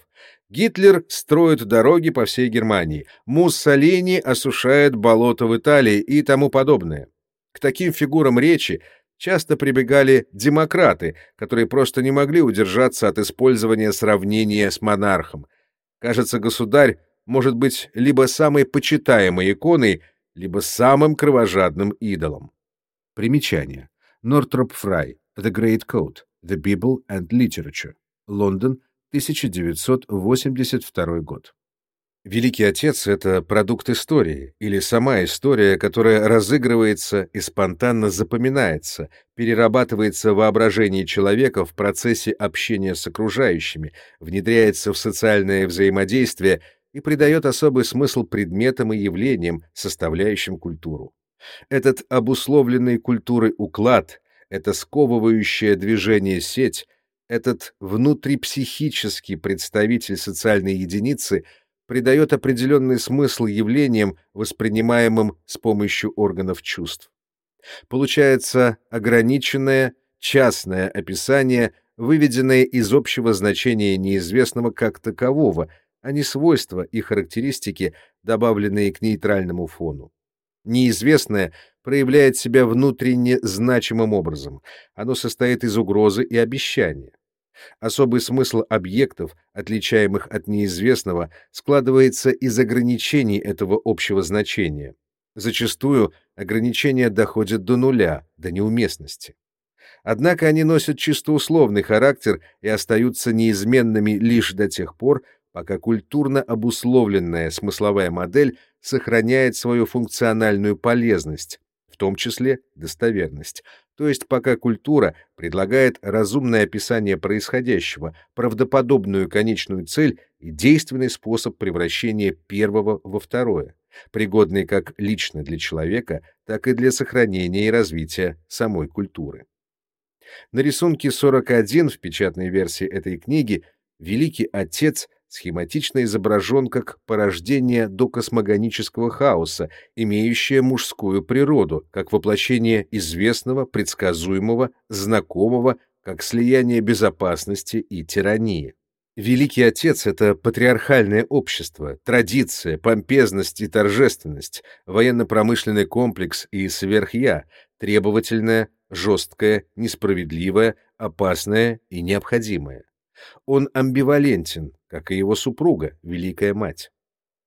Speaker 2: Гитлер строит дороги по всей Германии, Муссолини осушает болото в Италии и тому подобное. К таким фигурам речи часто прибегали демократы, которые просто не могли удержаться от использования сравнения с монархом. Кажется, государь может быть либо самой почитаемой иконой, либо самым кровожадным идолом.
Speaker 1: Примечание. Нортроп Фрай. The Great Code. The Bible and Literature. Лондон, 1982 год.
Speaker 2: Великий Отец — это продукт истории, или сама история, которая разыгрывается и спонтанно запоминается, перерабатывается в воображении человека в процессе общения с окружающими, внедряется в социальное взаимодействие и придает особый смысл предметам и явлениям, составляющим культуру. Этот обусловленный культурой уклад, это сковывающее движение сеть
Speaker 1: Этот внутрипсихический представитель социальной единицы придает определенный смысл явлениям, воспринимаемым с помощью органов чувств. Получается ограниченное, частное описание, выведенное из общего значения неизвестного как такового, а не свойства и характеристики, добавленные к нейтральному фону. Неизвестное проявляет себя внутренне значимым образом. Оно состоит из угрозы и обещания. Особый смысл объектов, отличаемых от неизвестного, складывается из ограничений этого общего значения. Зачастую ограничения доходят до нуля, до неуместности. Однако они носят чисто условный характер и остаются неизменными лишь до тех пор, пока культурно обусловленная смысловая модель сохраняет свою функциональную полезность, в том числе достоверность, то есть пока культура предлагает разумное описание происходящего, правдоподобную конечную цель и действенный способ превращения первого во второе, пригодный как лично для человека, так и для сохранения и развития самой культуры. На рисунке 41 в печатной версии этой книги Великий Отец схематично изображен как порождение докосмогонического хаоса, имеющее мужскую природу, как воплощение известного, предсказуемого, знакомого, как слияние безопасности и тирании. Великий Отец — это патриархальное общество, традиция, помпезность и торжественность, военно-промышленный комплекс и сверхя, требовательное, жесткое, несправедливое, опасное и необходимое. Он амбивалентен, как и его супруга, Великая Мать.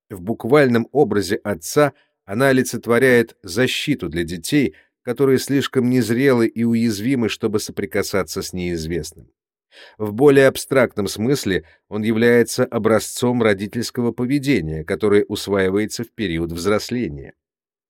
Speaker 1: В буквальном образе отца она олицетворяет защиту для детей, которые слишком незрелы и уязвимы, чтобы соприкасаться с неизвестным. В более абстрактном смысле он является образцом родительского поведения, которое усваивается в период взросления.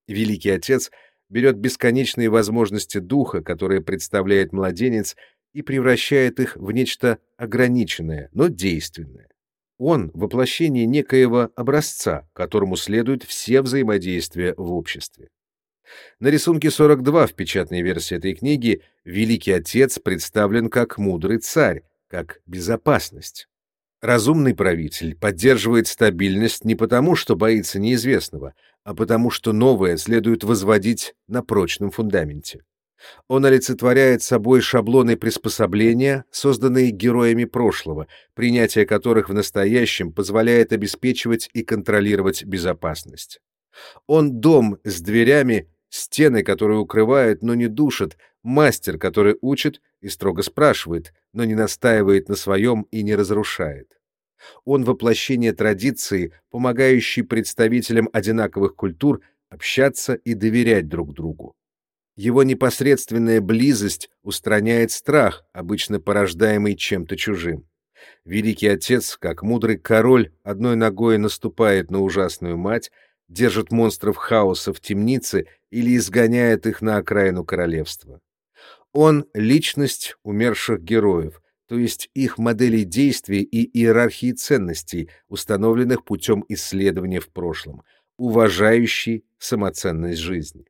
Speaker 1: Великий Отец берет бесконечные возможности духа, которые представляет младенец, и превращает их в нечто ограниченное, но действенное. Он — воплощение некоего образца, которому следуют все взаимодействия в обществе. На рисунке 42 в печатной версии этой книги Великий Отец представлен как мудрый царь, как безопасность. Разумный правитель поддерживает стабильность не потому, что боится неизвестного, а потому что новое следует возводить на прочном фундаменте. Он олицетворяет собой шаблоны приспособления, созданные героями прошлого, принятие которых в настоящем позволяет обеспечивать и контролировать безопасность. Он дом с дверями, стены, которые укрывают, но не душат, мастер, который учит и строго спрашивает, но не настаивает на своем и не разрушает. Он воплощение традиции, помогающий представителям одинаковых культур общаться и доверять друг другу. Его непосредственная близость устраняет страх, обычно порождаемый чем-то чужим. Великий отец, как мудрый король, одной ногой наступает на ужасную мать, держит монстров хаоса в темнице или изгоняет их на окраину королевства. Он — личность умерших героев, то есть их моделей действий и иерархии ценностей, установленных путем исследования в прошлом, уважающий самоценность жизни.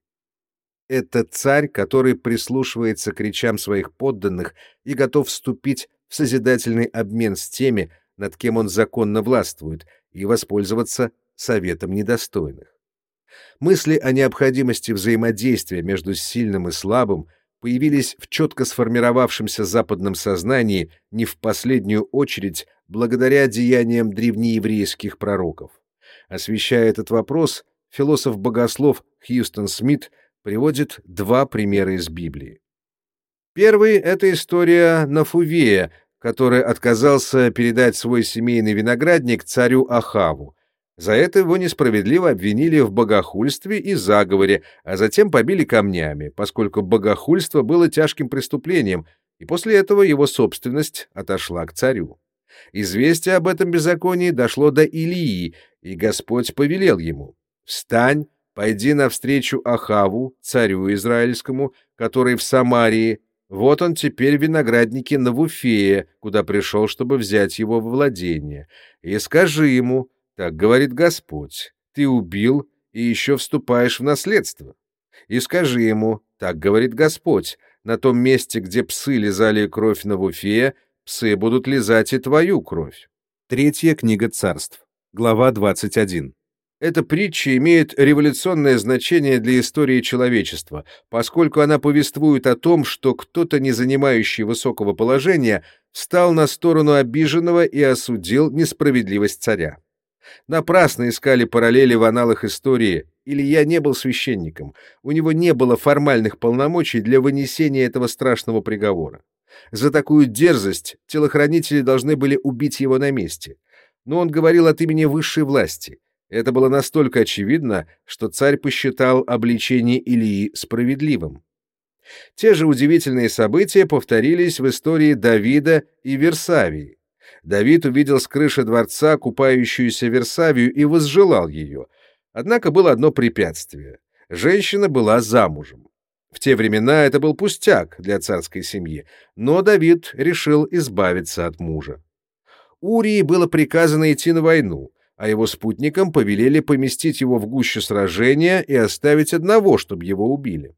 Speaker 1: Это царь, который прислушивается к речам своих подданных и готов вступить в созидательный обмен с теми, над кем он законно властвует, и воспользоваться советом недостойных. Мысли о необходимости взаимодействия между сильным и слабым появились в четко сформировавшемся западном сознании не в последнюю очередь благодаря деяниям древнееврейских пророков. Освещая этот вопрос, философ-богослов Хьюстон Смит приводит два примера из Библии. Первый — это история Нафувея, который отказался передать свой семейный виноградник царю Ахаву. За это его несправедливо обвинили в богохульстве и заговоре, а затем побили камнями, поскольку богохульство было тяжким преступлением, и после этого его собственность отошла к царю. Известие об этом беззаконии дошло до Илии, и Господь повелел ему «Встань, Пойди навстречу Ахаву, царю израильскому, который в Самарии. Вот он теперь в винограднике Навуфея, куда пришел, чтобы взять его во владение. И скажи ему, так говорит Господь, ты убил и еще вступаешь в наследство. И скажи ему, так говорит Господь, на том месте, где псы лизали кровь Навуфея,
Speaker 2: псы будут лизать и твою кровь.
Speaker 1: Третья книга царств, глава 21.
Speaker 2: Эта притча имеет революционное значение для истории человечества, поскольку она повествует о том, что кто-то, не занимающий высокого положения, встал на сторону обиженного и осудил несправедливость царя. Напрасно искали параллели в аналах истории. Илья не был священником, у него не было формальных полномочий для вынесения этого страшного приговора. За такую дерзость телохранители должны были убить его на месте. Но он говорил от имени высшей власти — это было настолько очевидно, что царь посчитал обличение Илии справедливым. Те же удивительные события повторились в истории Давида и Версавии. Давид увидел с крыши дворца купающуюся Версавию и возжелал ее. Однако было одно препятствие. Женщина была замужем. В те времена это был пустяк для царской семьи, но Давид решил избавиться от мужа. Урии было приказано идти на войну, а его спутникам повелели поместить его в гуще сражения и оставить одного, чтобы его убили.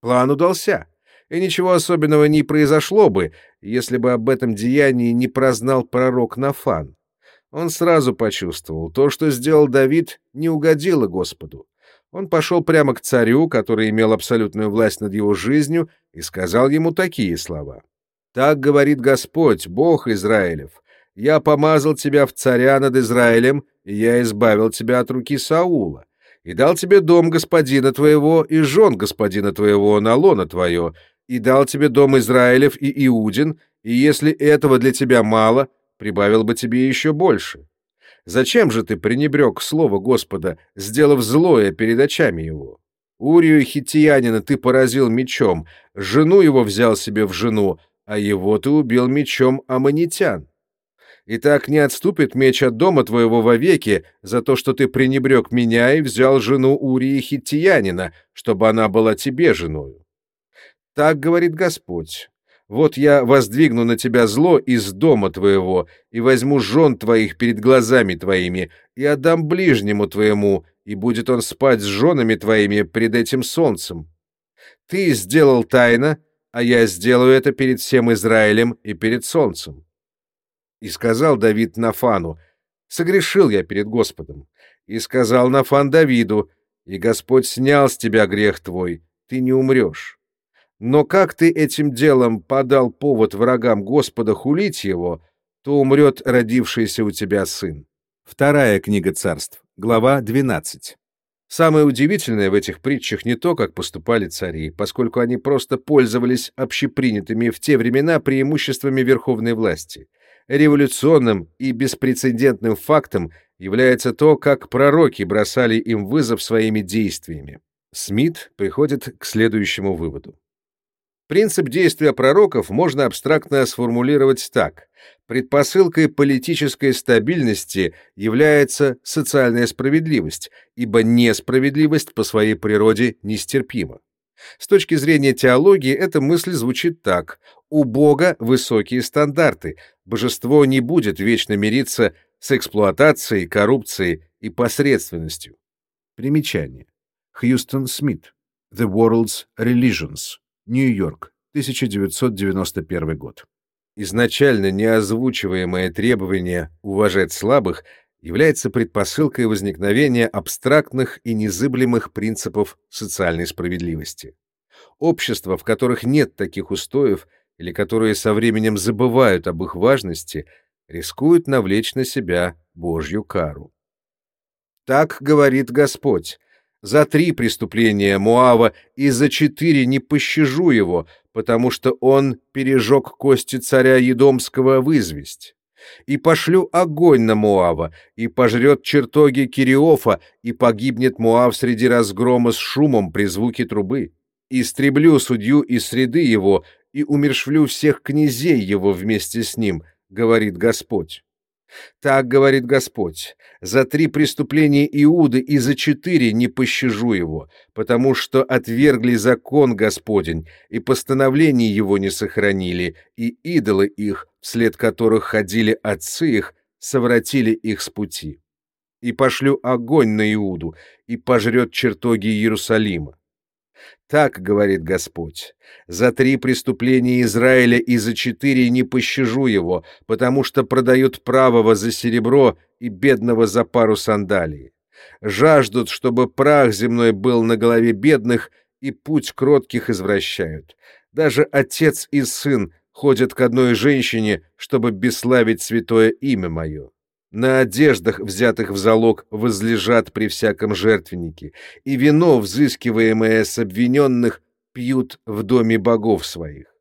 Speaker 2: План удался, и ничего особенного не произошло бы, если бы об этом деянии не прознал пророк Нафан. Он сразу почувствовал, то, что сделал Давид, не угодило Господу. Он пошел прямо к царю, который имел абсолютную власть над его жизнью, и сказал ему такие слова. «Так говорит Господь, Бог Израилев, я помазал тебя в царя над Израилем, я избавил тебя от руки Саула, и дал тебе дом господина твоего и жен господина твоего на лоно твое, и дал тебе дом Израилев и Иудин, и если этого для тебя мало, прибавил бы тебе еще больше. Зачем же ты пренебрег слово Господа, сделав злое перед очами его? Урию хитиянина ты поразил мечом, жену его взял себе в жену, а его ты убил мечом аммонитян. И так не отступит меч от дома твоего вовеки за то, что ты пренебрег меня и взял жену Урии Хиттиянина, чтобы она была тебе женою. Так говорит Господь. Вот я воздвигну на тебя зло из дома твоего, и возьму жен твоих перед глазами твоими, и отдам ближнему твоему, и будет он спать с женами твоими пред этим солнцем. Ты сделал тайно, а я сделаю это перед всем Израилем и перед солнцем. И сказал Давид Нафану, «Согрешил я перед Господом». И сказал Нафан Давиду, «И Господь снял с тебя грех твой, ты не умрешь». Но как ты этим делом подал повод врагам Господа хулить его, то умрет родившийся у тебя сын.
Speaker 1: Вторая книга царств, глава 12.
Speaker 2: Самое удивительное в этих притчах не то, как поступали цари, поскольку они просто пользовались общепринятыми в те времена преимуществами верховной власти — Революционным и беспрецедентным фактом является то, как пророки бросали им вызов своими действиями. Смит приходит к следующему выводу. Принцип действия пророков можно абстрактно сформулировать так. Предпосылкой политической стабильности является социальная справедливость, ибо несправедливость по своей природе нестерпима. С точки зрения теологии эта мысль звучит так. У Бога высокие стандарты. Божество не будет вечно мириться с эксплуатацией, коррупцией и посредственностью.
Speaker 1: Примечание. Хьюстон Смит. The World's Religions. Нью-Йорк. 1991 год.
Speaker 2: Изначально неозвучиваемое требование уважать слабых является предпосылкой возникновения абстрактных и незыблемых принципов социальной справедливости. Общества, в которых нет таких устоев или которые со временем забывают об их важности, рискуют навлечь на себя Божью кару. Так говорит Господь. За три преступления Муава и за четыре не пощажу его, потому что он пережег кости царя Едомского в известь и пошлю огонь на Муава, и пожрет чертоги Кириофа, и погибнет Муав среди разгрома с шумом при звуке трубы. Истреблю судью из среды его, и умершвлю всех князей его вместе с ним, говорит Господь. Так говорит Господь, за три преступления Иуды и за четыре не пощажу его, потому что отвергли закон Господень, и постановлений его не сохранили, и идолы их, вслед которых ходили отцы их, совратили их с пути. И пошлю огонь на Иуду, и пожрет чертоги Иерусалима. Так говорит Господь. За три преступления Израиля и за четыре не пощажу его, потому что продают правого за серебро и бедного за пару сандалий. Жаждут, чтобы прах земной был на голове бедных, и путь кротких извращают. Даже отец и сын ходят к одной женщине, чтобы бесславить святое имя мое. На одеждах, взятых в залог, возлежат при всяком жертвеннике, и вино, взыскиваемое с обвиненных, пьют в доме богов своих.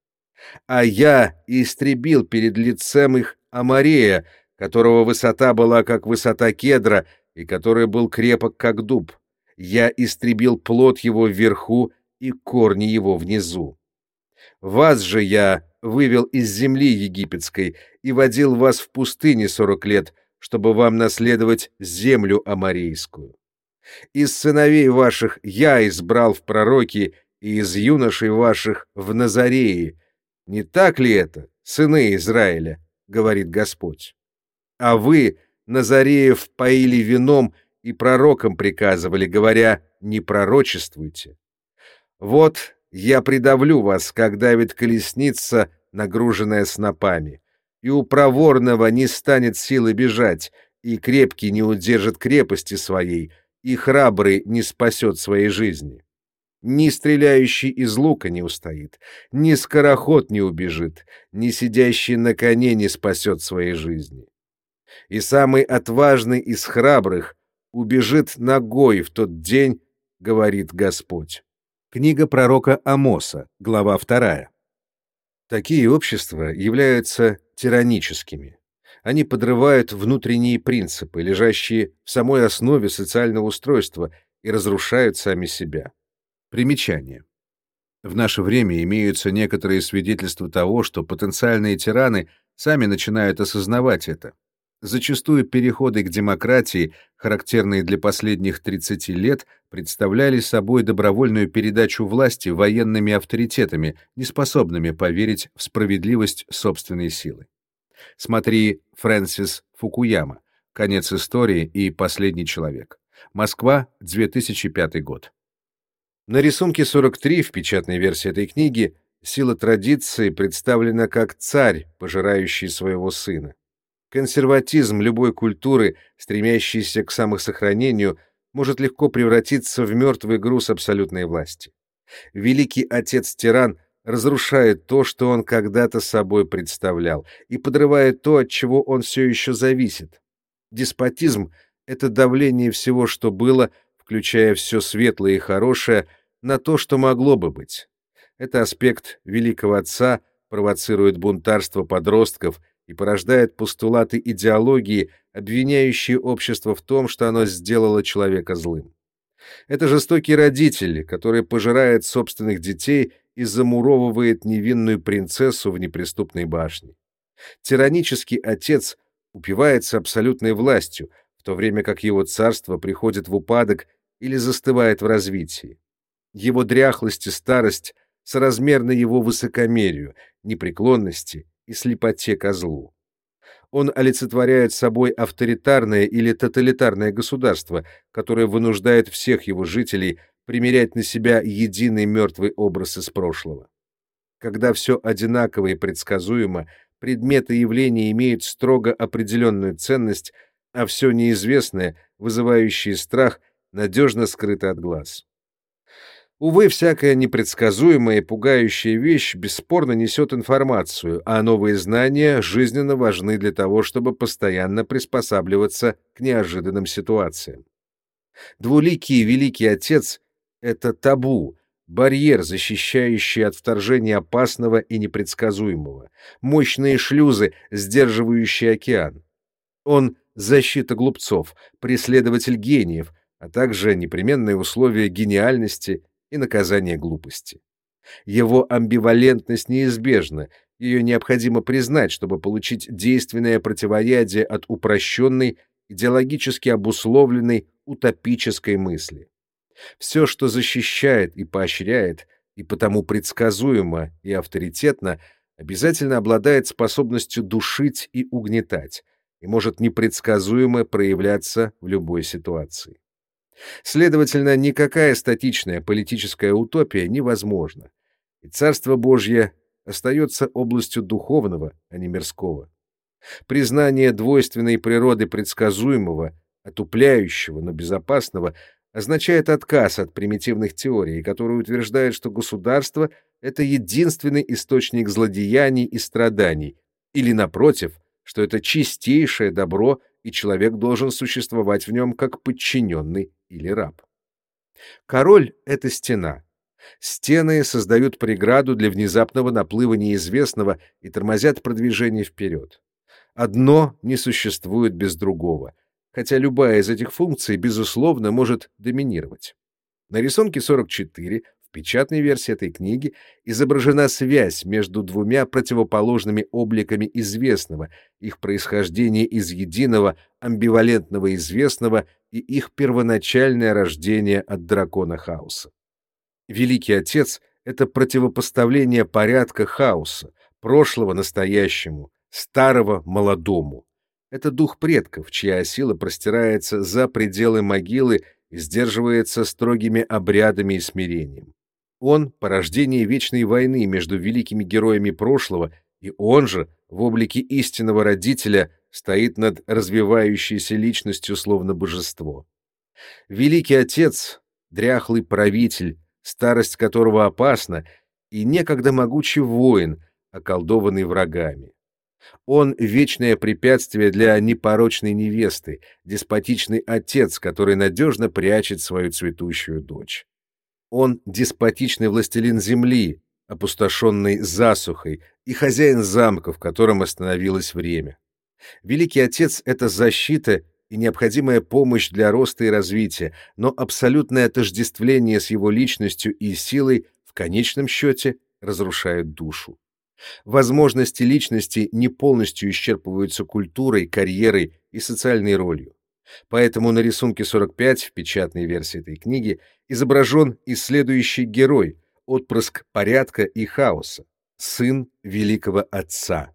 Speaker 2: А я истребил перед лицем их Амарея, которого высота была, как высота кедра, и который был крепок, как дуб. Я истребил плод его вверху и корни его внизу. Вас же я вывел из земли египетской и водил вас в пустыне сорок лет, чтобы вам наследовать землю амарейскую. Из сыновей ваших я избрал в пророки и из юношей ваших в Назарее. Не так ли это, сыны Израиля, говорит Господь? А вы, Назареев, поили вином и пророкам приказывали, говоря, не пророчествуйте. Вот я придавлю вас, как давит колесница, нагруженная снопами и у проворного не станет силы бежать, и крепкий не удержит крепости своей, и храбрый не спасет своей жизни. Ни стреляющий из лука не устоит, ни скороход не убежит, ни сидящий на коне не спасет своей жизни. И самый отважный из храбрых убежит ногой в тот день, говорит Господь.
Speaker 1: Книга пророка Амоса, глава 2. Такие общества являются тираническими. Они подрывают внутренние принципы, лежащие в самой основе социального устройства, и разрушают сами себя. Примечание. В наше время имеются некоторые свидетельства того, что потенциальные тираны сами начинают осознавать это. Зачастую переходы к демократии, характерные для последних 30 лет, представляли собой добровольную передачу власти военными авторитетами, неспособными поверить в справедливость собственной силы. Смотри Фрэнсис Фукуяма. Конец истории и последний человек. Москва, 2005 год. На рисунке 43 в печатной версии этой книги сила традиции представлена как царь, пожирающий своего сына. Консерватизм любой культуры, стремящийся к самосохранению, может легко превратиться в мертвый груз абсолютной власти. Великий отец-тиран разрушает то, что он когда-то собой представлял, и подрывает то, от чего он все еще зависит. Деспотизм — это давление всего, что было, включая все светлое и хорошее, на то, что могло бы быть. Это аспект великого отца провоцирует бунтарство подростков и порождает постулаты идеологии, обвиняющие общество в том, что оно сделало человека злым. Это жестокий родитель, который пожирает собственных детей и замуровывает невинную принцессу в неприступной башне. Тиранический отец упивается абсолютной властью, в то время как его царство приходит в упадок или застывает в развитии. Его дряхлость и старость соразмерны его высокомерию, непреклонности и слепоте козлу. Он олицетворяет собой авторитарное или тоталитарное государство, которое вынуждает всех его жителей примерять на себя единый мертвый образ из прошлого. Когда все одинаково и предсказуемо, предметы явления имеют строго определенную ценность, а все неизвестное, вызывающее страх, надежно скрыто от глаз. Увы, всякая непредсказуемая и пугающая вещь бесспорно несет информацию, а новые знания жизненно важны для того, чтобы постоянно приспосабливаться к неожиданным ситуациям. Двуликий Великий Отец — это табу, барьер, защищающий от вторжения опасного и непредсказуемого, мощные шлюзы, сдерживающие океан. Он — защита глупцов, преследователь гениев, а также непременное условие гениальности и наказание глупости. Его амбивалентность неизбежна, ее необходимо признать, чтобы получить действенное противоядие от упрощенной, идеологически обусловленной утопической мысли. Все, что защищает и поощряет, и потому предсказуемо и авторитетно, обязательно обладает способностью душить и угнетать, и может непредсказуемо проявляться в любой ситуации. Следовательно, никакая статичная политическая утопия невозможна, и Царство Божье остается областью духовного, а не мирского. Признание двойственной природы предсказуемого, отупляющего, но безопасного означает отказ от примитивных теорий, которые утверждают, что государство — это единственный источник злодеяний и страданий, или, напротив, что это чистейшее добро, и человек должен существовать в нем как подчиненный или раб. Король — это стена. Стены создают преграду для внезапного наплыва неизвестного и тормозят продвижение вперед. Одно не существует без другого — хотя любая из этих функций, безусловно, может доминировать. На рисунке 44 в печатной версии этой книги изображена связь между двумя противоположными обликами известного, их происхождение из единого амбивалентного известного и их первоначальное рождение от дракона хаоса. Великий Отец — это противопоставление порядка хаоса, прошлого настоящему, старого молодому. Это дух предков, чья сила простирается за пределы могилы и сдерживается строгими обрядами и смирением. Он — порождение вечной войны между великими героями прошлого, и он же, в облике истинного родителя, стоит над развивающейся личностью словно божество. Великий Отец — дряхлый правитель, старость которого опасна, и некогда могучий воин, околдованный врагами. Он — вечное препятствие для непорочной невесты, деспотичный отец, который надежно прячет свою цветущую дочь. Он — деспотичный властелин земли, опустошенный засухой, и хозяин замка, в котором остановилось время. Великий Отец — это защита и необходимая помощь для роста и развития, но абсолютное отождествление с его личностью и силой в конечном счете разрушает душу. Возможности личности не полностью исчерпываются культурой, карьерой и социальной ролью. Поэтому на рисунке 45 в печатной версии этой книги изображен исследующий герой, отпрыск порядка и хаоса, сын великого отца.